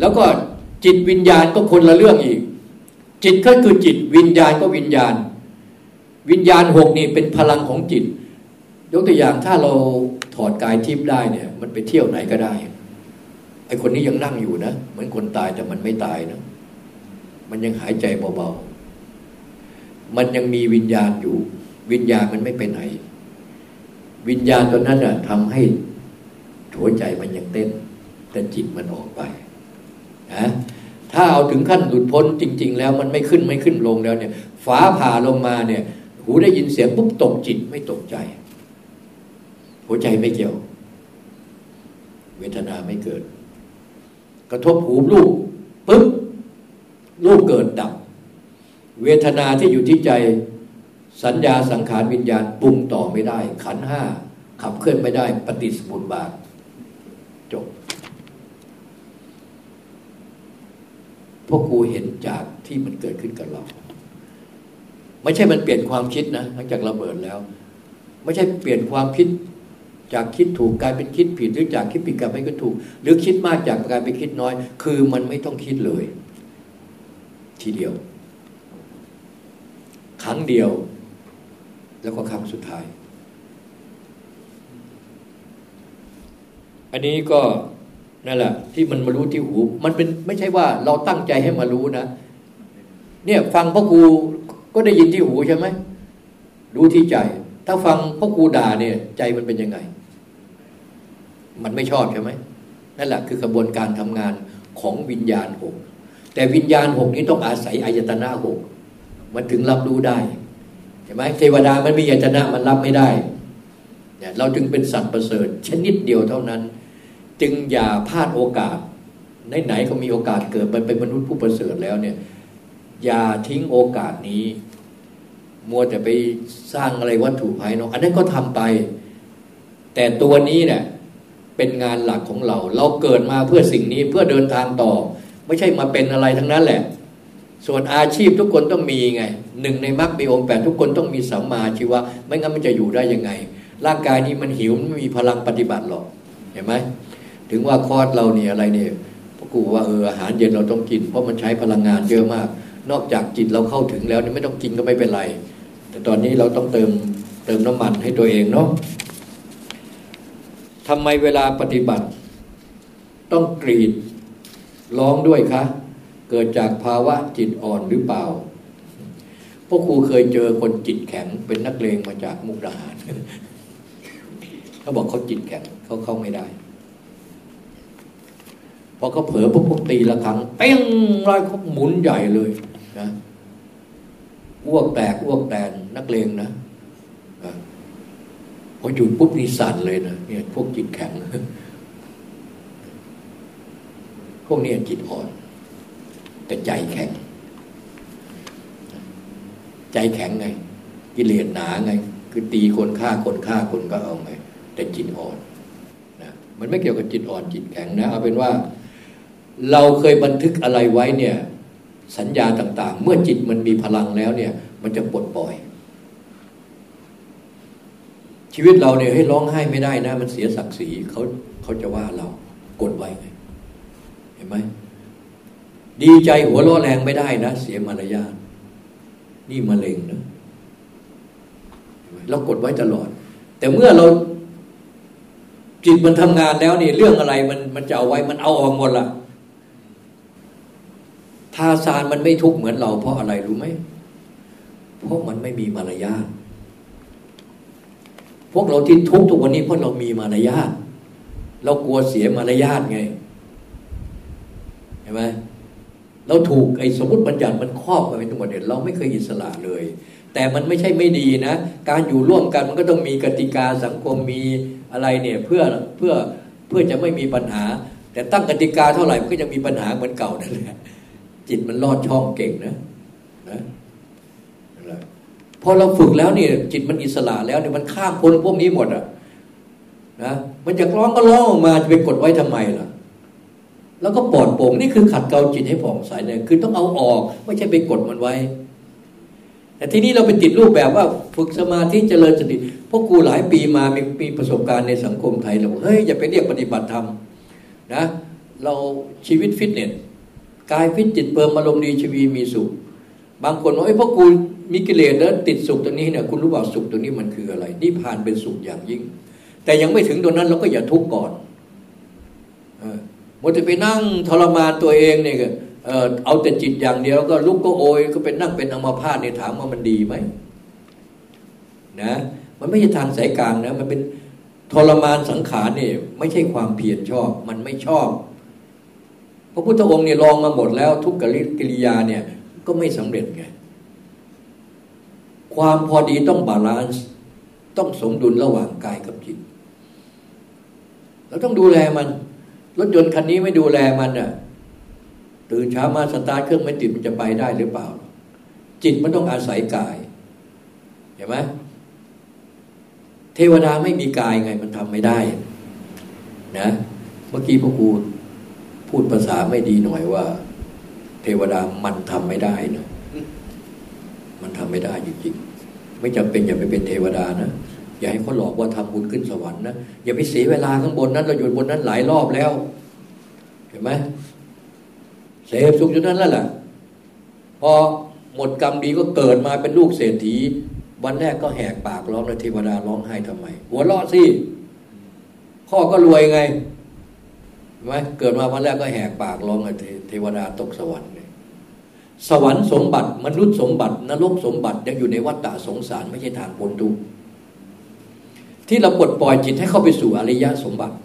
แล้วก็จิตวิญญาณก็คนละเรื่องอีก จิตก็คือจิตวิญญาณก็วิญญาณ วิญญาณหกนี่เป็นพลังของจิต ยกตัวอย่างถ้าเราถอดกายทิพย์ได้เนี่ย มันไปเที่ยวไหนก็ได้ ไอคนนี้ยังนั่งอยู่นะ เหมือนคนตายแต่มันไม่ตายนะ มันยังหายใจเบาๆ มันยังมีวิญญาณอยู่ วิญญาณมันไม่ไปไหน วิญญาณตัวนั้นอะทำให้หัวใจมันยังเต้น แต่จิตมันออกไปนะถ้าเอาถึงขั้นหลุดพ้นจริง ๆ แล้วมันไม่ขึ้นไม่ขึ้นลงแล้วเนี่ย ฝาผ่าลงมาเนี่ย หูได้ยินเสียงปุ๊บตกจิตไม่ตกใจ หัวใจไม่เกี่ยว เวทนาไม่เกิด กระทบหูลูกปุ๊บลูกเกิดดับ เวทนาที่อยู่ที่ใจ สัญญาสังขารวิญญาณปรุงต่อไม่ได้ ขันห้าขับเคลื่อนไม่ได้ ปฏิสมุนบาทจบพวกกูเห็นจากที่มันเกิดขึ้นกับเรา ไม่ใช่มันเปลี่ยนความคิดนะหลังจากระเบิดแล้ว ไม่ใช่เปลี่ยนความคิด จากคิดถูกกลายเป็นคิดผิด หรือจากคิดผิดกลายเป็นคิดถูก หรือคิดมากจากกลายเป็นคิดน้อย คือมันไม่ต้องคิดเลย ทีเดียว ครั้งเดียว แล้วก็ครั้งสุดท้าย อันนี้ก็นั่นแหละที่มันมารู้ที่หู มันเป็นไม่ใช่ว่าเราตั้งใจให้มารู้นะเนี่ย ฟังพ่อครู ก็ได้ยินที่หูใช่ไหมรู้ที่ใจ ถ้าฟังพ่อครูด่าเนี่ย ใจมันเป็นยังไง มันไม่ชอบใช่ไหมนั่นแหละคือกระบวนการทำงานของวิญญาณหกแต่วิญญาณหกนี้ต้องอาศัยอายตนะหกมันถึงรับรู้ได้ใช่ไหมเทวดามันมีอายตนะมันรับไม่ได้เนี่ยเราจึงเป็นสัตว์ประเสริฐ ชนิดเดียวเท่านั้น จึงอย่าพลาดโอกาสไหนๆก็มีโอกาสเกิดมันเป็นมนุษย์ผู้ประเสริฐแล้วเนี่ย อย่าทิ้งโอกาสนี้ มัวแต่ไปสร้างอะไรวัตถุภายนอก อันนั้นก็ทำไป แต่ตัวนี้เนี่ยเป็นงานหลักของเรา เราเกิดมาเพื่อสิ่งนี้เพื่อเดินทางต่อ ไม่ใช่มาเป็นอะไรทั้งนั้นแหละ ส่วนอาชีพทุกคนต้องมีไงหนึ่งในมรรคมีองค์แปดทุกคนต้องมีสัมมาชีวะไม่งั้นมันจะอยู่ได้ยังไง ร่างกายนี้มันหิวมันไม่มีพลังปฏิบัติหรอกเห็นไหมถึงว่าคอร์สเราเนี่ยอะไรเนี่ยพกูว่าเอออาหารเย็นเราต้องกิน เพราะมันใช้พลังงานเยอะมาก นอกจากจิตเราเข้าถึงแล้วเนี่ยไม่ต้องกินก็ไม่เป็นไร แต่ตอนนี้เราต้องเติมเติมน้ำมันให้ตัวเองเนาะทำไมเวลาปฏิบัติ ต้องกรีดร้องด้วยคะเกิดจากภาวะจิตอ่อนหรือเปล่า พวกครูเคยเจอคนจิตแข็งเป็นนักเลงมาจากมุกดาหารเขาบอกเขาจิตแข็งเขาเข้าไม่ได้ พอเขาเผลอปุ๊บปุ๊บตีละครั้งเป้งไรเขาหมุนใหญ่เลย นะอ้วกแตกอ้วกแตนนักเลงนะพอหยุดปุ๊บนี่สั่นเลยนะเนี่ยพวกจิตแข็งพวกนี้จิตอ่อน แต่ใจแข็ง ใจแข็งไง กิเลสหนาไง คือตีคนฆ่าคนฆ่าคนก็เอาไง แต่จิตอ่อนนะมันไม่เกี่ยวกับจิตอ่อนจิตแข็งนะเอาเป็นว่า เราเคยบันทึกอะไรไว้เนี่ย สัญญาต่าง ๆ เมื่อจิตมันมีพลังแล้วเนี่ย มันจะปลดปล่อย ชีวิตเราเนี่ยให้ร้องไห้ไม่ได้นะ มันเสียศักดิ์ศรีเขาเขาจะว่าเรากดไว้ไงเห็นไหมดีใจหัวล้อแรงไม่ได้นะ เสียมารยาทนี่มะเร็งนะเรากดไว้ตลอด แต่เมื่อเราจิตมันทำงานแล้วนี่เรื่องอะไรมันมันจะเอาไว้มันเอาออกหมดละ ทาซานมันไม่ทุกข์เหมือนเรา เพราะอะไรรู้ไหม เพราะมันไม่มีมารยาทพวกเราที่ทุกข์ทุกวันนี้เพราะเรามีมารยาทเรากลัวเสียมารยาทไงเห็นไหมเราถูกไอ้สมมติบัญญัติมันครอบไปทั้งหมดเนี่ยเราไม่เคยอิสระเลย แต่มันไม่ใช่ไม่ดีนะ การอยู่ร่วมกันมันก็ต้องมีกติกาสังคมมีอะไรเนี่ยเพื่อเพื่อเพื่อจะไม่มีปัญหา แต่ตั้งกติกาเท่าไหร่มันก็ยังมีปัญหาเหมือนเก่านั่นแหละ จิตมันลอดช่องเก่งนะนะพอเราฝึกแล้วเนี่ย จิตมันอิสระแล้วเนี่ยมันข้ามพ้นพวกนี้หมดอะนะมันจะร้องก็ร้องออกมาจะไปกดไว้ทำไมล่ะ แล้วก็ปลอดโปร่งนี่คือขัดเกลาจิตให้ผ่องใสเนี่ยคือต้องเอาออก ไม่ใช่ไปกดมันไว้ แต่ทีนี้เราเป็นติดรูปแบบว่าฝึกสมาธิเจริญสติพวกกูหลายปีมามีมีประสบการณ์ในสังคมไทยเราเฮ้ยอย่าไปเรียกปฏิบัติธรรมนะ เราชีวิตฟิตเนส กายฟิตจิตเปิมอารมณ์ดีชีวีมีสุข บางคนว่าไอ้พวกกูมีกิเลสแล้วติดสุขตรงนี้เนี่ยคุณรู้ว่าสุขตรงนี้มันคืออะไรนิพพานเป็นสุขอย่างยิ่ง แต่ยังไม่ถึงตรงนั้นเราก็อย่าทุกข์ก่อนหมดจะไปนั่งทรมานตัวเองเนี่ยเอาแต่จิตอย่างเดียวก็ลุกก็โอยก็เป็นนั่งเป็นอัมพาตเนี่ยถามว่ามันดีไหมนะมันไม่ใช่ทางสายกลางนะ มันเป็นทรมานสังขารเนี่ยไม่ใช่ความเพียรชอบ มันไม่ชอบ พระพุทธองค์เนี่ยลองมาหมดแล้ว ทุกกิริยาเนี่ย ก็ไม่สำเร็จไง ความพอดีต้อง balance ต้องสมดุลระหว่างกายกับจิตเราต้องดูแลมันรถยนต์คันนี้ไม่ดูแลมันอะตื่นเช้ามาสตาร์ทเครื่องไม่ติดมันจะไปได้หรือเปล่า จิตมันต้องอาศัยกาย เห็นไหมเทวดาไม่มีกายไง มันทำไม่ได้ นะ เมื่อกี้พ่อครู พูดภาษาไม่ดีหน่อยว่า เทวดามันทำไม่ได้นะมันทำไม่ได้จริงๆไม่จำเป็นอย่าไปเป็นเทวดานะอย่าให้เขาหลอกว่าทำบุญขึ้นสวรรค์นะอย่าไปเสียเวลาข้างบนนั้น เราอยู่บนนั้นหลายรอบแล้ว เห็นไหมเสพสุขอยู่นั้นแล้วล่ะพอหมดกรรมดีก็เกิดมาเป็นลูกเศรษฐี วันแรกก็แหกปากร้องนะเทวดาร้องไห้ทำไม หัวเราะสิพ่อก็รวยไง ไหมเกิดมาวันแรกก็แหกปากร้องเทวดาตกสวรรค์เลยสวรรค์สมบัติ มนุษย์สมบัติ นรกสมบัติยังอยู่ในวัฏฏะสงสารไม่ใช่ทางพ้นทุกข์ที่เราปลดปล่อยจิตให้เข้าไปสู่อริยสมบัติ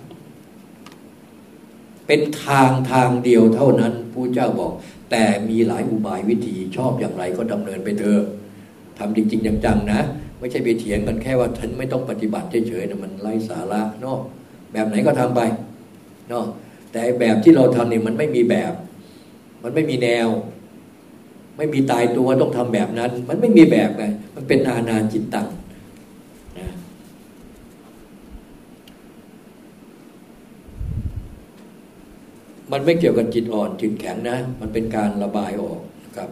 เป็นทางทางเดียวเท่านั้นผู้เจ้าบอก แต่มีหลายอุบายวิธีชอบอย่างไรก็ดำเนินไปเถอะทำจริง ๆ จังๆนะ ไม่ใช่ไปเถียงกันแค่ว่าฉันไม่ต้องปฏิบัติเฉยๆนะมันไร้สาระเนาะแบบไหนก็ทำไปเนาะ แต่แบบที่เราทำเนี่ยมันไม่มีแบบ มันไม่มีแนว ไม่มีตายตัวต้องทำแบบนั้น มันไม่มีแบบไงมันเป็นนานาจิตตังนะมันไม่เกี่ยวกับจิตอ่อนจิตแข็งนะ มันเป็นการระบายออกนะครับ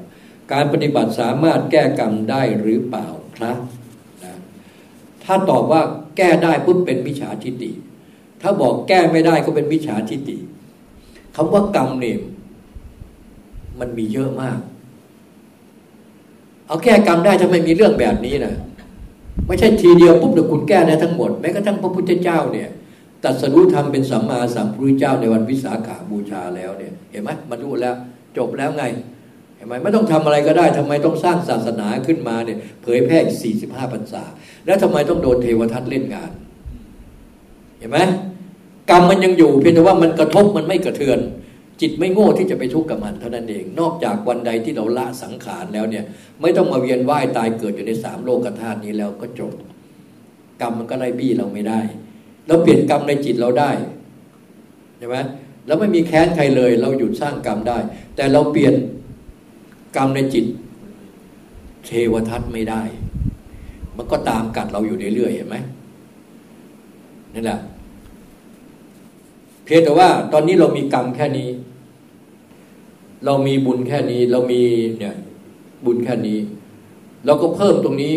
การปฏิบัติสามารถแก้กรรมได้หรือเปล่าครับนะถ้าตอบว่าแก้ได้ปุ๊บเป็นมิจฉาทิฏฐิ ถ้าบอกแก้ไม่ได้ก็เป็นมิจฉาทิฏฐิคำว่ากรรมเนี่ยมันมีเยอะมาก เอาแก้กรรมได้ถ้าไม่มีเรื่องแบบนี้นะไม่ใช่ทีเดียวปุ๊บเดี๋ยวคุณแก้ได้ทั้งหมดแม้กระทั่งพระพุทธเจ้าเนี่ยตัดสรู้ธรรมเป็นสัมมาสัมพุทธเจ้าในวันวิสาขาบูชาแล้วเนี่ย เห็นไหมมันรู้แล้วจบแล้วไงเห็นไหมไม่ต้องทำอะไรก็ได้ทำไมต้องสร้างศาสนาขึ้นมาเนี่ย เผยแพร่อีกสี่สิบห้าพรรษา แล้วทำไมต้องโดนเทวทัตเล่นงาน เห็นไหม กรรมมันยังอยู่เพียงแต่ว่ามันกระทบมันไม่กระเทือน จิตไม่โง่ที่จะไปทุกข์กับมันเท่านั้นเอง นอกจากวันใดที่เราละสังขารแล้วเนี่ย ไม่ต้องมาเวียนว่ายตายเกิดอยู่ในสามโลกธาตุนี้แล้วก็จบกรรมมันก็ไล่บี้เราไม่ได้เราเปลี่ยนกรรมในจิตเราได้ใช่ไหมเราไม่มีแค้นใครเลย เราหยุดสร้างกรรมได้ แต่เราเปลี่ยนกรรมในจิตเทวทัตไม่ได้ มันก็ตามกัดเราอยู่เรื่อยๆเห็นไหมนั่นแหละ พียงแต่ว่าตอนนี้เรามีกรรมแค่นี้ เรามีบุญแค่นี้ เรามีเนี่ย บุญแค่นี้ เราก็เพิ่มตรงนี้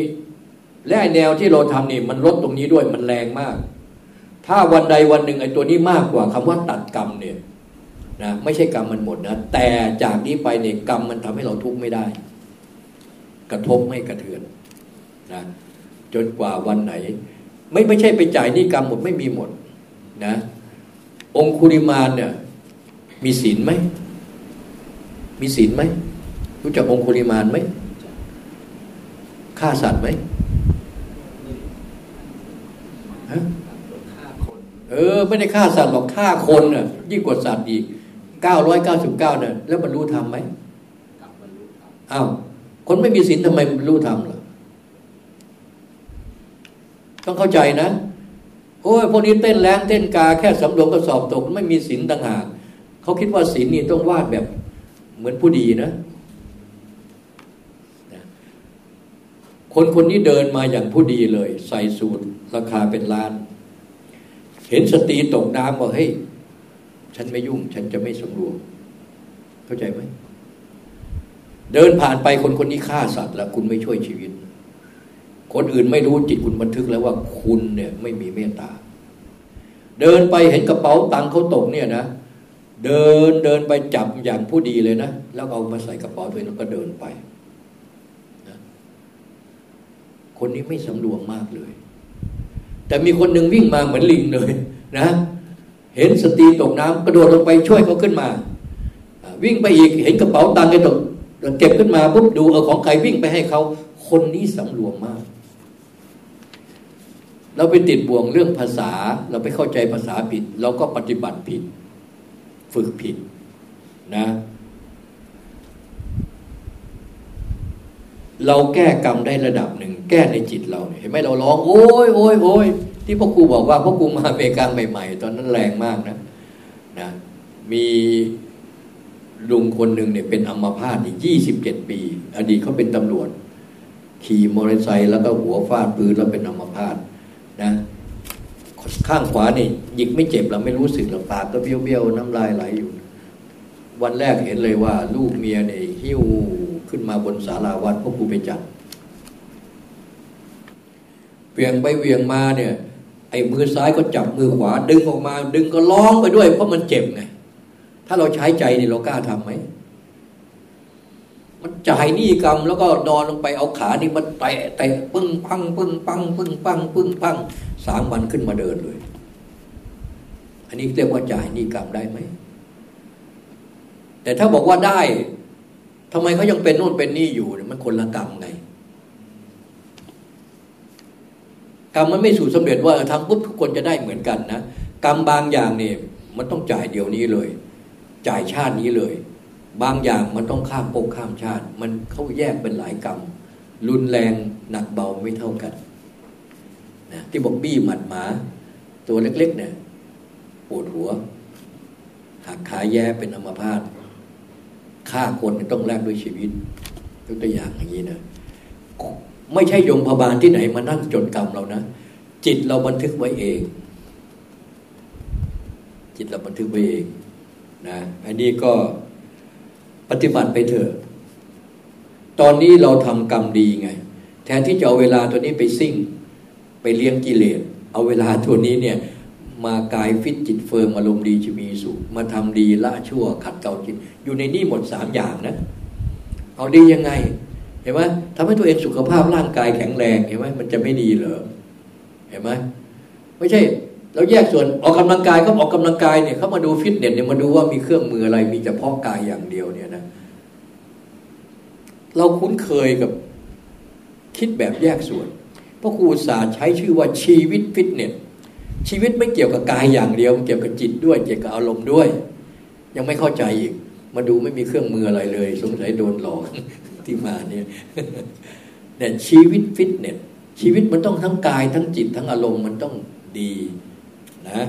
และแนวที่เราทำนี่มันลดตรงนี้ด้วยมันแรงมาก ถ้าวันใดวันหนึ่งไอ้ตัวนี้มากกว่าคำว่าตัดกรรมเนี่ยนะไม่ใช่กรรมมันหมดนะแต่จากนี้ไปเนี่ยกรรมมันทำให้เราทุกข์ไม่ได้ กระทบไม่กระเทือนนะจนกว่าวันไหน ไม่ไม่ใช่ไปจ่ายนี่กรรมหมดไม่มีหมด นะ องคุริมานเนี่ย มีศีลไหม มีศีลไหม รู้จักองคุริมานไหมฆ่าสัตว์ไหมฮะเออ ไม่ได้ฆ่าสัตว์หรอกฆ่าคนน่ะยิ่งกว่าสัตว์อีกเก้าร้อยเก้าสิบเก้าเนี่ยแล้วบรรลุธรรมไหมอ้าวคนไม่มีศีลทำไมบรรลุธรรมล่ะต้องเข้าใจนะ โอ้ยพวกนี้เต้นแรงเต้นกาแค่สำรวมก็สอบตกไม่มีศีลต่างหากเขาคิดว่าศีลนี่ต้องวาดแบบเหมือนผู้ดีนะ คนคนนี้เดินมาอย่างผู้ดีเลย ใส่สูตรราคาเป็นล้าน เห็นสตรีตกน้ำบอกเฮ้ยฉันไม่ยุ่ง ฉันจะไม่สำรวม เข้าใจไหมเดินผ่านไปคนคนนี้ฆ่าสัตว์แล้วคุณไม่ช่วยชีวิต คนอื่นไม่รู้จิตคุณบันทึกแล้วว่าคุณเนี่ยไม่มีเมตตา เดินไปเห็นกระเป๋าตังค์เขาตกเนี่ยนะ เดินเดินไปจับอย่างผู้ดีเลยนะ แล้วเอามาใส่กระเป๋าตัวเองแล้วก็เดินไปนะคนนี้ไม่สำรวมมากเลย แต่มีคนหนึ่งวิ่งมาเหมือนลิงเลยนะ เห็นสตรีตกน้ำกระโดดลงไปช่วยเขาขึ้นมา วิ่งไปอีกเห็นกระเป๋าตังค์ตกเก็บขึ้นมาปุ๊บดูเออของใครวิ่งไปให้เขาคนนี้สำรวมมาก เราไปติดบ่วงเรื่องภาษา เราไปเข้าใจภาษาผิด เราก็ปฏิบัติผิด ฝึกผิดนะ เราแก้กรรมได้ระดับหนึ่ง แก้ในจิตเราเห็นไหมเราร้อง โอ้ยโอ้ยโอ้ยที่พ่อครูบอกว่าพ่อครูมาเมกาใหม่ ๆ ตอนนั้นแรงมากนะนะ มีลุงคนหนึ่งเนี่ยเป็นอัมพาตอีกยี่สิบเจ็ดปี อดีตเขาเป็นตำรวจ ขี่มอเตอร์ไซค์แล้วก็หัวฟาดพื้นแล้วเป็นอัมพาต นะข้างขวานี่หยิกไม่เจ็บเราไม่รู้สึกหรอกปากก็เบี้ยวๆน้ำลายไหลอยู่ วันแรกเห็นเลยว่า ลูกเมียเนี่ยหิ้วขึ้นมาบนศาลาวัดพ่อครูไปจับเวียงไปเวียงมาเนี่ย ไอ้มือซ้ายก็จับมือขวา ดึงออกมา ดึงก็ร้องไปด้วยเพราะมันเจ็บไงถ้าเราใช้ใจนี่เรากล้าทํำไหม มันจ่ายนี่กรรมแล้วก็นอนลงไปเอาขานี่มันแตะแตะปึ้งปังปึ้งปังปึ้งปังปึ้งปังสามวันขึ้นมาเดินเลย อันนี้เรียกว่าจ่ายนี่กรรมได้ไหมแต่ถ้าบอกว่าได้ทำไมเขายังเป็นโน่นเป็นนี่อยู่มันคนละกรรมไงกรรมมันไม่สู่สำเร็จว่าทำปุ๊บทุกคนจะได้เหมือนกันนะกรรมบางอย่างเนี่ยมันต้องจ่ายเดี๋ยวนี้เลย จ่ายชาตินี้เลย บางอย่างมันต้องข้ามปกข้ามชาติ มันเขาแยกเป็นหลายกรรม รุนแรงหนักเบาไม่เท่ากันนะที่บอกบี้หมัดหมา ตัวเล็ก ๆ เนี่ยปวดหัวหักขาแย่เป็นอัมพาตฆ่าคนต้องแลกด้วยชีวิตยกตัวอย่างอย่างนี้นะไม่ใช่ยมพบาลที่ไหนมานั่งจดกรรมเรานะจิตเราบันทึกไว้เอง จิตเราบันทึกไว้เองนะอันนี้ก็ ปฏิบัติไปเถอะ ตอนนี้เราทำกรรมดีไง แทนที่จะเอาเวลาตัวนี้ไปซิ่ง ไปเลี้ยงกิเลส เอาเวลาตัวนี้เนี่ยมากายฟิตจิต firm อารมณ์ดีจะมีสุขมาทำดีละชั่วขัดเกลาจิต อยู่ในนี่หมดสามอย่างนะ เอาดียังไง เห็นไหมทำให้ตัวเองสุขภาพร่างกายแข็งแรงเห็นไหมมันจะไม่ดีเหรอเห็นไหมไม่ใช่เราแยกส่วนออกกำลังกายก็ออกกำลังกายเนี่ยเขามาดูฟิตเนสเนี่ยมาดูว่ามีเครื่องมืออะไรมีเฉพาะกายอย่างเดียวเนี่ย เราคุ้นเคยกับคิดแบบแยกส่วนพราะครูศาสตร์ใช้ชื่อว่าชีวิตฟิตเนสชีวิตไม่เกี่ยวกับกายอย่างเดียวเกี่ยวกับจิตด้วยเกี่ยวกับอารมณ์ด้วย ยังไม่เข้าใจอีก มาดูไม่มีเครื่องมืออะไรเลย สงสัยโดนหลอกที่มาเนี่ยแต่ชีวิตฟิตเนสชีวิตมันต้องทั้งกายทั้งจิตทั้งอารมณ์มันต้องดีนะ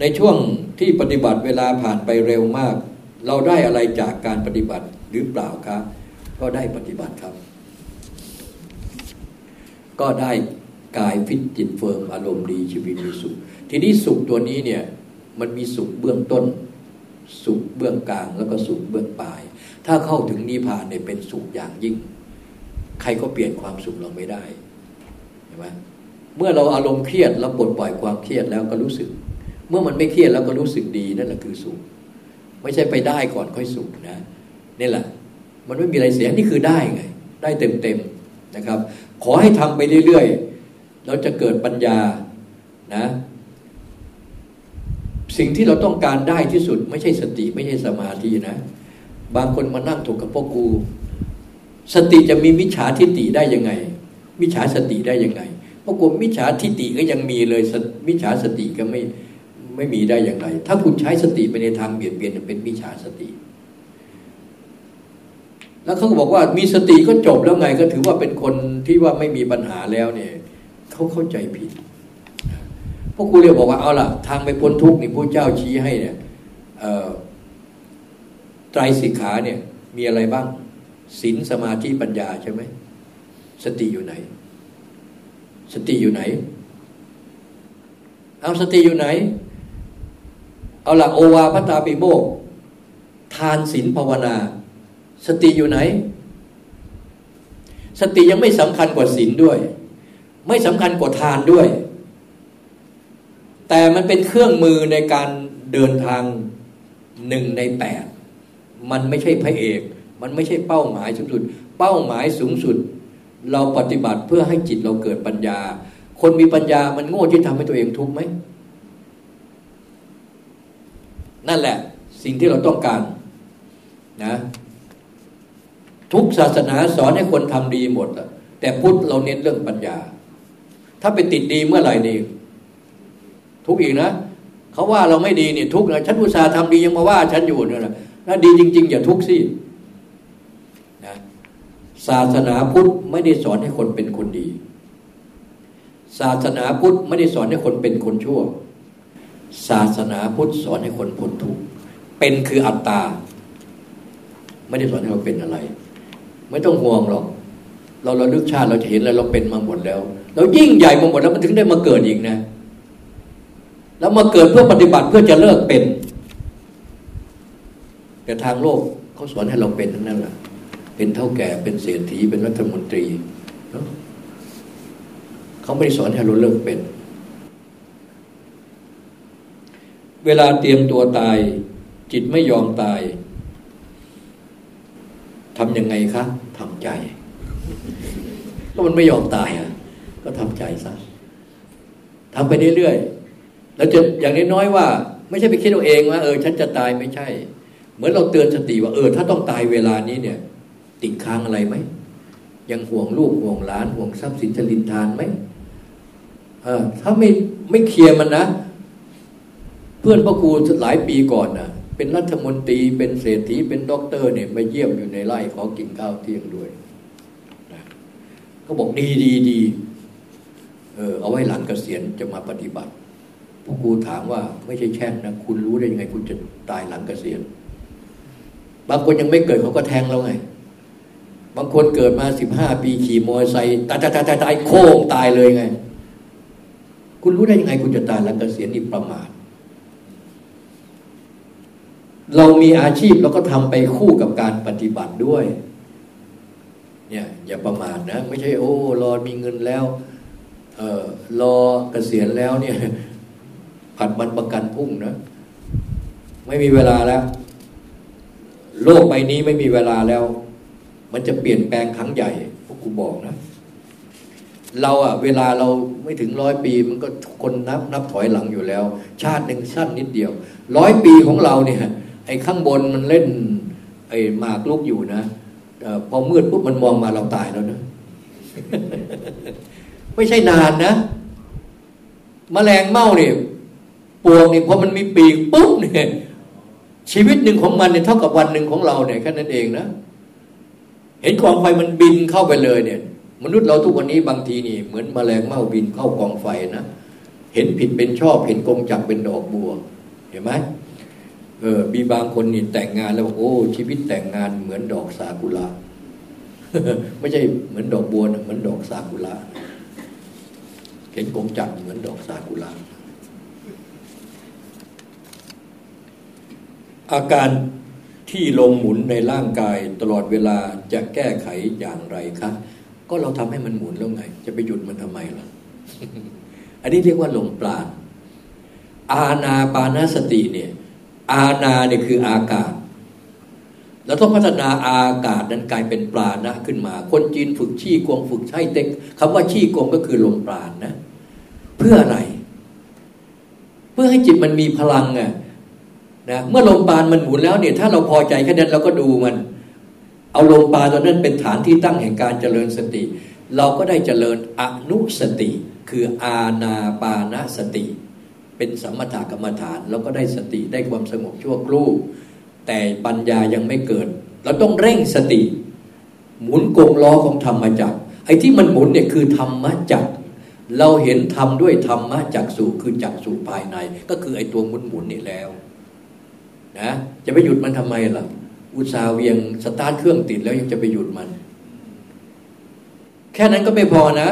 ในช่วงที่ปฏิบัติเวลาผ่านไปเร็วมาก เราได้อะไรจากการปฏิบัติ หรือเปล่าครับ ก็ได้ปฏิบัติครับ ก็ได้กายฟิตจิต firm อารมณ์ดีชีวิตมีสุข ทีนี้สุขตัวนี้เนี่ยมันมีสุขเบื้องต้น สุขเบื้องกลางแล้วก็สุขเบื้องปลาย ถ้าเข้าถึงนิพพานเนี่ยเป็นสุขอย่างยิ่ง ใครก็เปลี่ยนความสุขเราไม่ได้เห็นไหมเมื่อเราอารมณ์เครียดเราปลดปล่อยความเครียดแล้วก็รู้สึก เมื่อมันไม่เครียดแล้วก็รู้สึกดีนั่นแหละคือสุข ไม่ใช่ไปได้ก่อนค่อยสุขนะ นี่แหละ มันไม่มีอะไรเสียนี่คือได้ไง ได้เต็มเต็มนะครับ ขอให้ทำไปเรื่อยๆเราจะเกิดปัญญานะสิ่งที่เราต้องการได้ที่สุด ไม่ใช่สติ ไม่ใช่สมาธินะ บางคนมานั่งถูกกับพวกกู สติจะมีมิจฉาทิฏฐิได้ยังไง มิจฉาสติได้ยังไงพวกกูมิจฉาทิฏฐิก็ยังมีเลยมิจฉาสติก็ไม่ไม่มีได้อย่างไร ถ้าคุณใช้สติไปในทางเบียดเบียนเป็นมิจฉาสติ แล้วเขาก็บอกว่ามีสติก็จบแล้วไง ก็ถือว่าเป็นคนที่ว่าไม่มีปัญหาแล้วเนี่ยเขาเข้าใจผิดพวกกูเรียกบอกว่าเอาล่ะ ทางไปพ้นทุกข์นี่พระเจ้าชี้ให้เนี่ยไตรสิกขาเนี่ยมีอะไรบ้างศีลสมาธิปัญญาใช่ไหมสติอยู่ไหน สติอยู่ไหน เอาสติอยู่ไหน เอาลักโอวาพระตาปิโมกทานศีลภาวนา สติอยู่ไหน สติยังไม่สำคัญกว่าศีลด้วย ไม่สำคัญกว่าทานด้วย แต่มันเป็นเครื่องมือในการเดินทางหนึ่งในแปดมันไม่ใช่พระเอก มันไม่ใช่เป้าหมายสูงสุด เป้าหมายสูงสุด เราปฏิบัติเพื่อให้จิตเราเกิดปัญญา คนมีปัญญามันโง่ที่ทำให้ตัวเองทุกข์ไหมนั่นแหละสิ่งที่เราต้องการนะ ทุกศาสนาสอนให้คนทำดีหมดแต่พุทธเราเน้นเรื่องปัญญา ถ้าไปติดดีเมื่อไหร่นี่ทุกอีกนะเขาว่าเราไม่ดีเนี่ยทุกนะฉันอุตส่าห์ทำดียังมาว่า ฉันอยู่เนี่ยนะถ้าดีจริง ๆ อย่าทุกข์สินะศาสนาพุทธไม่ได้สอนให้คนเป็นคนดี ศาสนาพุทธไม่ได้สอนให้คนเป็นคนชั่ว ศาสนาพุทธสอนให้คนพ้นทุกข์เป็นคืออัตตา ไม่ได้สอนให้เราเป็นอะไร ไม่ต้องห่วงหรอก เราเราลึกชาติเราจะเห็นแล้วเราเป็นมาหมดแล้วเรายิ่งใหญ่มาหมดแล้วมันถึงได้มาเกิดอีกนะ แล้วมาเกิดเพื่อปฏิบัติเพื่อจะเลิกเป็น แต่ทางโลกเขาสอนให้เราเป็นทั้งนั้นแหละเป็นเท่าแก่เป็นเศรษฐีเป็นรัฐมนตรีเขาไม่ได้สอนให้เราเลิกเป็น เวลาเตรียมตัวตาย จิตไม่ยอมตาย ทำยังไงคะทำใจ ก็มันไม่ยอมตายอะ ก็ทำใจซะทำไปเรื่อยๆแล้วจะอย่างน้อยๆว่า ไม่ใช่ไปคิดเอาเองว่า เออ ฉันจะตายไม่ใช่ เหมือนเราเตือนสติว่า เออ ถ้าต้องตายเวลานี้เนี่ย ติดค้างอะไรไหมยังห่วงลูกห่วงหลานห่วงทรัพย์สินจรินทานไหมเออ ถ้าไม่ไม่ clear มันนะ เพื่อนพ่อครูหลายปีก่อนนะ เป็นรัฐมนตรีเป็นเศรษฐีเป็นด็อกเตอร์เนี่ยมาเยี่ยมอยู่ในไร่ขอกินข้าวเที่ยงด้วยนะก็บอกดีดีดีเออเอาไว้หลังเกษียณจะมาปฏิบัติพ่อครูถามว่าไม่ใช่แช่งนะคุณรู้ได้ยังไง คุณจะตายหลังเกษียณบางคนยังไม่เกิดเขาก็แทงเราไง บางคนเกิดมาสิบห้าปีขี่มอเตอร์ไซค์ตายตายตายตายโค้งตายเลยไง คุณรู้ได้ยังไง คุณจะตายหลังเกษียณนี่ประมาท เรามีอาชีพเราก็ทำไปคู่กับการปฏิบัติด้วย เนี่ยอย่าประมาทนะ ไม่ใช่โอ้รอมีเงินแล้ว เออรอเกษียณแล้วเนี่ยผัดบันประกันพุ่งนะ ไม่มีเวลาแล้ว โลกใบนี้ไม่มีเวลาแล้ว มันจะเปลี่ยนแปลงครั้งใหญ่พวกกูบอกนะ เราอะเวลาเราไม่ถึงร้อยปี มันก็คนนับนับถอยหลังอยู่แล้ว ชาติหนึ่งชั้นนิดเดียวร้อยปีของเราเนี่ย ไอ้ข้างบนมันเล่น ไอ้หมากลุกอยู่นะอพอมืดปุ๊บมันมองมาเราตายแล้วนะไม่ใช่นานนะมแมลงเม่าเนี่ยปวงเนี่ยพอมันมีปีกปุ๊บเนี่ยชีวิตหนึ่งของมันเนี่ยเท่ากับวันหนึ่งของเราเนี่ยแค่นั้นเองนะเห็นกองไฟมันบินเข้าไปเลยเนี่ย มนุษย์เราทุกวันนี้บางทีนี่เหมือนมแมลงเม่าบินเข้ากองไฟนะเห็นผิดเป็นชอบเห็นกงจักเป็นดอกบัว เห็นไหม เออมีบางคนนี่แต่งงานแล้วบอกโอ้ชีวิตแต่งงานเหมือนดอกซากุระไม่ใช่เหมือนดอกบัวนะเหมือนดอกซากุระเห็นกงจักเหมือนดอกซากุระอาการที่ลงหมุนในร่างกายตลอดเวลาจะแก้ไขอย่างไรคะก็เราทำให้มันหมุนแล้วไง จะไปหยุดมันทำไมล่ะ อันนี้เรียกว่าลงปราณอาณาปานสติเนี่ย อาณาเนี่ยคืออากาศเราต้องพัฒนาอากาศนั้นกลายเป็นปราณะขึ้นมา คนจีนฝึกชี้กวงฝึกใช้เต็กคำว่าชี้กวงก็คือลมปราณนะ เพื่ออะไร เพื่อให้จิตมันมีพลังไงนะเมื่อลมปราณมันหมุนแล้วเนี่ย ถ้าเราพอใจแค่นั้นเราก็ดูมัน เอาลมปราณตอนนั้นเป็นฐานที่ตั้งแห่งการเจริญสติ เราก็ได้เจริญอนุสติ คืออาณาปานสติ เป็นสัมมาถกรรมฐานเราก็ได้สติได้ความสงบชั่วครู่ แต่ปัญญายังไม่เกิด เราต้องเร่งสติ หมุนกงล้อของธรรมจักรไอ้ที่มันหมุนเนี่ยคือธรรมจักรเราเห็นธรรมด้วยธรรมจักสู่คือจักสู่ภายใน ก็คือไอ้ตัวหมุนหมุนนี่แล้วนะจะไปหยุดมันทำไมล่ะ อุตสาห์เวียงสตาร์ทเครื่องติดแล้วยังจะไปหยุดมัน แค่นั้นก็ไม่พอนะ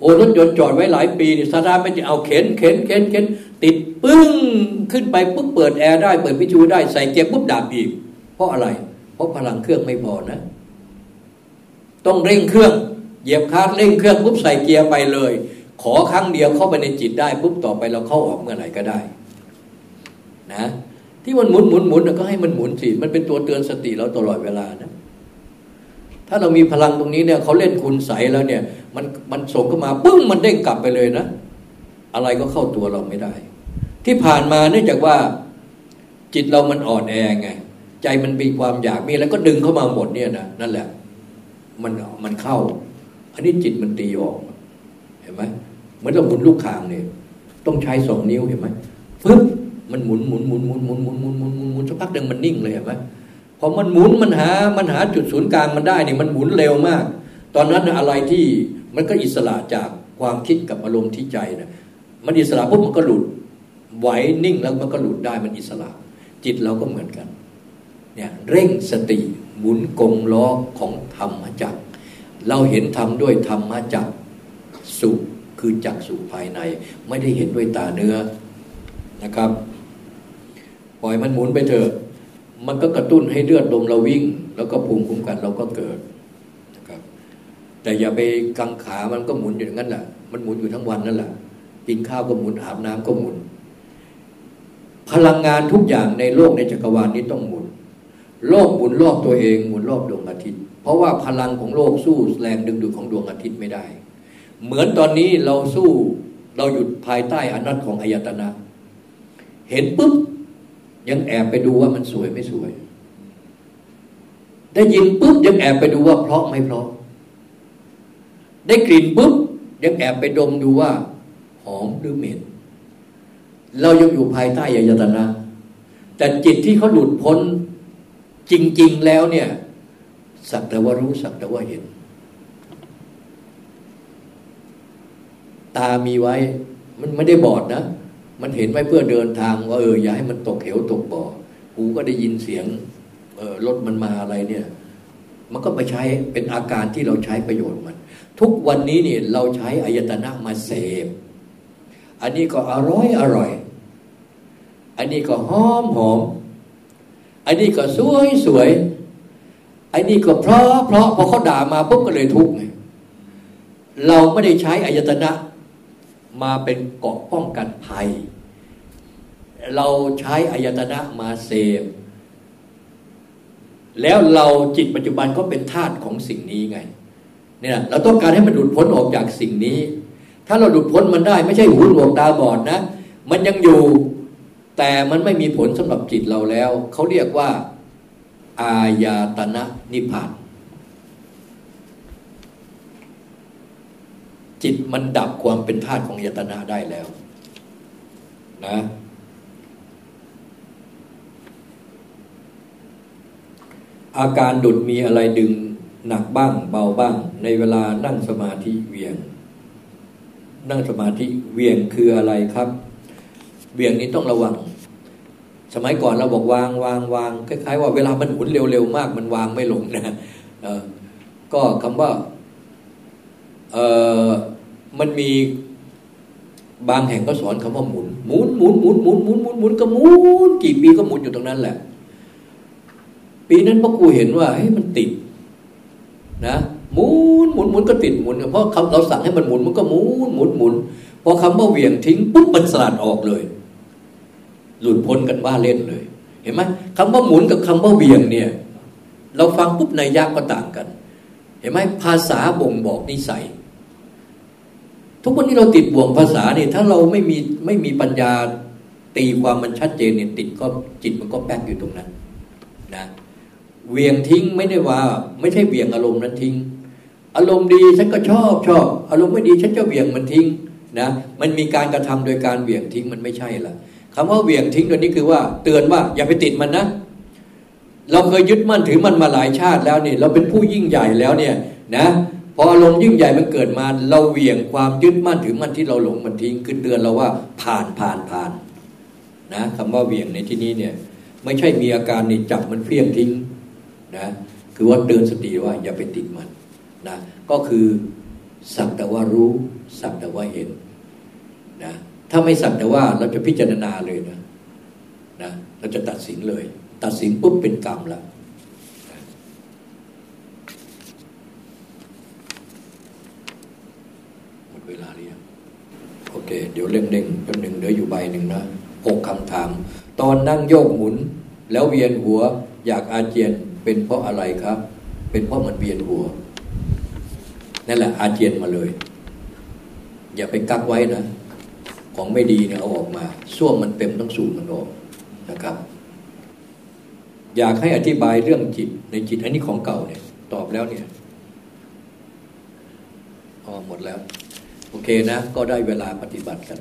โอ้รถยนต์จอดไว้หลายปีนี่สตาร์ทไม่จะเอาเข็นเข็นเข็นเข็น ติดปึ้งขึ้นไปปุ๊บเปิดแอร์ได้เปิดวิทยุได้ใส่เกียร์ปุ๊บดับอีก เพราะอะไร เพราะพลังเครื่องไม่พอนะ ต้องเร่งเครื่อง เหยียบคลัตช์เร่งเครื่องปุ๊บใส่เกียร์ไปเลย ขอครั้งเดียวเข้าไปในจิตได้ปุ๊บต่อไปเราเข้าออกเมื่อไหร่ก็ได้ นะ ที่มันหมุนหมุนหมุนก็ให้มันหมุนสิมันเป็นตัวเตือนสติเราตลอดเวลานะถ้าเรามีพลังตรงนี้เนี่ยเขาเล่นคุณไสยแล้วเนี่ย มันมันส่งเข้ามาปึ้งมันเด้งกลับไปเลยนะ อะไรก็เข้าตัวเราไม่ได้ ที่ผ่านมาเนื่องจากว่าจิตเรามันอ่อนแอไงใจมันมีความอยากมีแล้วก็ดึงเข้ามาหมดเนี่ยนะนั่นแหละ มันมันเข้า อันนี้จิตมันตีออก เห็นไหมเหมือนเราหมุนลูกคางเนี่ย ต้องใช้สองนิ้วเห็นไหมปึ๊บมันหมุนหมุนหมุนหมุนหมุนหมุนหมุนหมุนหมุนหมุนสักพักหนึ่งมันนิ่งเลยเห็นไหมพอมันหมุนมันหามันหาจุดศูนย์กลางมันได้เนี่ยมันหมุนเร็วมาก ตอนนั้นอะไรที่มันก็อิสระจากความคิดกับอารมณ์ที่ใจนะมันอิสระปุ๊บมันก็หลุด ไหวนิ่งแล้วมันก็หลุดได้มันอิสระ จิตเราก็เหมือนกันเนี่ยเร่งสติหมุนกงล้อของธรรมจักร เราเห็นธรรมด้วยธรรมจักรสุขคือจักสุภายใน ไม่ได้เห็นด้วยตาเนื้อนะครับ ปล่อยมันหมุนไปเถอะ มันก็กระตุ้นให้เลือดลมเราวิ่ง แล้วก็ภูมิคุ้มกันเราก็เกิดนะครับ แต่อย่าไปกังขามันก็หมุนอยู่อย่างนั้นแหละมันหมุนอยู่ทั้งวันนั่นแหละกินข้าวก็หมุนอาบน้ำก็หมุน พลังงานทุกอย่างในโลกในจักรวาลนี้ต้องหมุน โลกหมุนรอบตัวเองหมุนรอบดวงอาทิตย์ เพราะว่าพลังของโลกสู้แรงดึงดูดของดวงอาทิตย์ไม่ได้ เหมือนตอนนี้เราสู้เราหยุดภายใต้อนัตของอายตนะ เห็นปุ๊บยังแอบไปดูว่ามันสวยไม่สวย ได้ยินปุ๊บยังแอบไปดูว่าเพราะไม่เพราะ ได้กลิ่นปุ๊บยังแอบไปดมดูว่าหอมหรือเหม็น เรายังอยู่ภายใต้อายตนะ แต่จิตที่เขาหลุดพ้นจริง ๆ แล้วเนี่ย สักแต่ว่ารู้สักแต่ว่าเห็น ตามีไว้ มันไม่ได้บอดนะ มันเห็นไว้เพื่อเดินทางว่าเอออย่าให้มันตกเหวตกบ่อหูก็ได้ยินเสียงเออรถมันมาอะไรเนี่ย มันก็ไปใช้เป็นอาการที่เราใช้ประโยชน์มัน ทุกวันนี้เนี่ยเราใช้อายตนะมาเสพอันนี้ก็อร่อยอร่อย อันนี้ก็หอมหอม อันนี้ก็สวยสวย อันนี้ก็เพราะเพราะพอเขาด่ามาปุ๊บก็เลยทุกข์ไงเราไม่ได้ใช้อายตนะ มาเป็นเกาะป้องกันภัย เราใช้อายตนะมาเสพแล้วเราจิตปัจจุบันก็เป็นธาตุของสิ่งนี้ไงเนี่ยเราต้องการให้มันหลุดพ้นออกจากสิ่งนี้ ถ้าเราหลุดพ้นมันได้ไม่ใช่หูหนวกตาบอดนะ มันยังอยู่ แต่มันไม่มีผลสำหรับจิตเราแล้ว เขาเรียกว่า อายาตนะนิพพาน จิตมันดับความเป็นธาตุของยตนะได้แล้วนะอาการดุดมีอะไรดึงหนักบ้างเบาบ้าง ในเวลานั่งสมาธิเวียง นั่งสมาธิเวียงคืออะไรครับ เวียงนี้ต้องระวัง สมัยก่อนเราบอกวางวางวางคล้ายๆว่าเวลามันหมุนเร็วๆมาก มันวางไม่ลงนะก็คำว่าเออมันมีบางแห่งก็สอนคำว่าหมุนหมุนหมุนหมุนหมุนหมุนหมุนหมุนก็หมุนกี่ปีก็หมุนอยู่ตรงนั้นแหละ ปีนั้นพ่อครูเห็นว่าเฮ้ยมันติด นะหมุนหมุนหมุนก็ติดหมุนเพราะคำเราสั่งให้มันหมุนมันก็หมุนหมุนหมุนพอคำว่าเหวี่ยงทิ้งปุ๊บมันสลัดออกเลย หลุดพ้นกันว่าเล่นเลย เห็นไหมคำว่าหมุนกับคำว่าเวี่ยงเนี่ย เราฟังปุ๊บในยากก็ต่างกัน เห็นไหมภาษาบ่งบอกนิสัย ทุกวันนี้เราติดบ่วงภาษาเนี่ยถ้าเราไม่มีไม่มีปัญญาตีความมันชัดเจนเนี่ยติดก็จิตมันก็แป๊กอยู่ตรงนั้นนะเวียงทิ้งไม่ได้ว่า ไม่ใช่เวียงอารมณ์นั้นทิ้ง อารมณ์ดีฉันก็ชอบชอบ อารมณ์ไม่ดีฉันจะเวียงมันทิ้งนะมันมีการกระทำโดยการเวียงทิ้งมันไม่ใช่ละ คำว่าเวียงทิ้งตัวนี้คือว่า เตือนว่าอย่าไปติดมันนะ เราเคยยึดมั่นถือมันมาหลายชาติแล้วนี่เราเป็นผู้ยิ่งใหญ่แล้วเนี่ยนะพออารมณ์ยิ่งใหญ่มันเกิดมา เราเวียงความยึดมั่นถือมั่นที่เราหลงมันทิ้งคือเตือนเราว่าผ่านผ่านผ่านนะคำว่าเวียงในที่นี้เนี่ยไม่ใช่มีอาการนี่จับมันเฟี้ยงทิ้งนะคือว่าเตือนสติว่าอย่าไปติดมันนะก็คือสักแต่ว่ารู้สักแต่ว่าเห็น ถ้าไม่สักแต่ว่าเราจะพิจารณาเลยนะนะเราจะตัดสินเลย ตัดสินปุ๊บเป็นกรรมแล้วหมดเวลาหรือยังโอเค เดี๋ยวเร่งๆแป๊บหนึ่งเดี๋ยวอยู่ใบหนึ่งนะหกคำถาม ตอนนั่งโยกหมุน แล้วเวียนหัว อยากอาเจียนเป็นเพราะอะไรครับ เป็นเพราะมันเวียนหัวนั่นแหละอาเจียนมาเลย อย่าไปกักไว้นะ ของไม่ดีเนี่ยเอาออกมาส้วมมันเต็มทั้งสูบมันออกนะครับ อยากให้อธิบายเรื่องจิตในจิตอันนี้ของเก่าเนี่ยตอบแล้วเนี่ยอ๋อหมดแล้ว โอเคนะ ก็ได้เวลาปฏิบัติกัน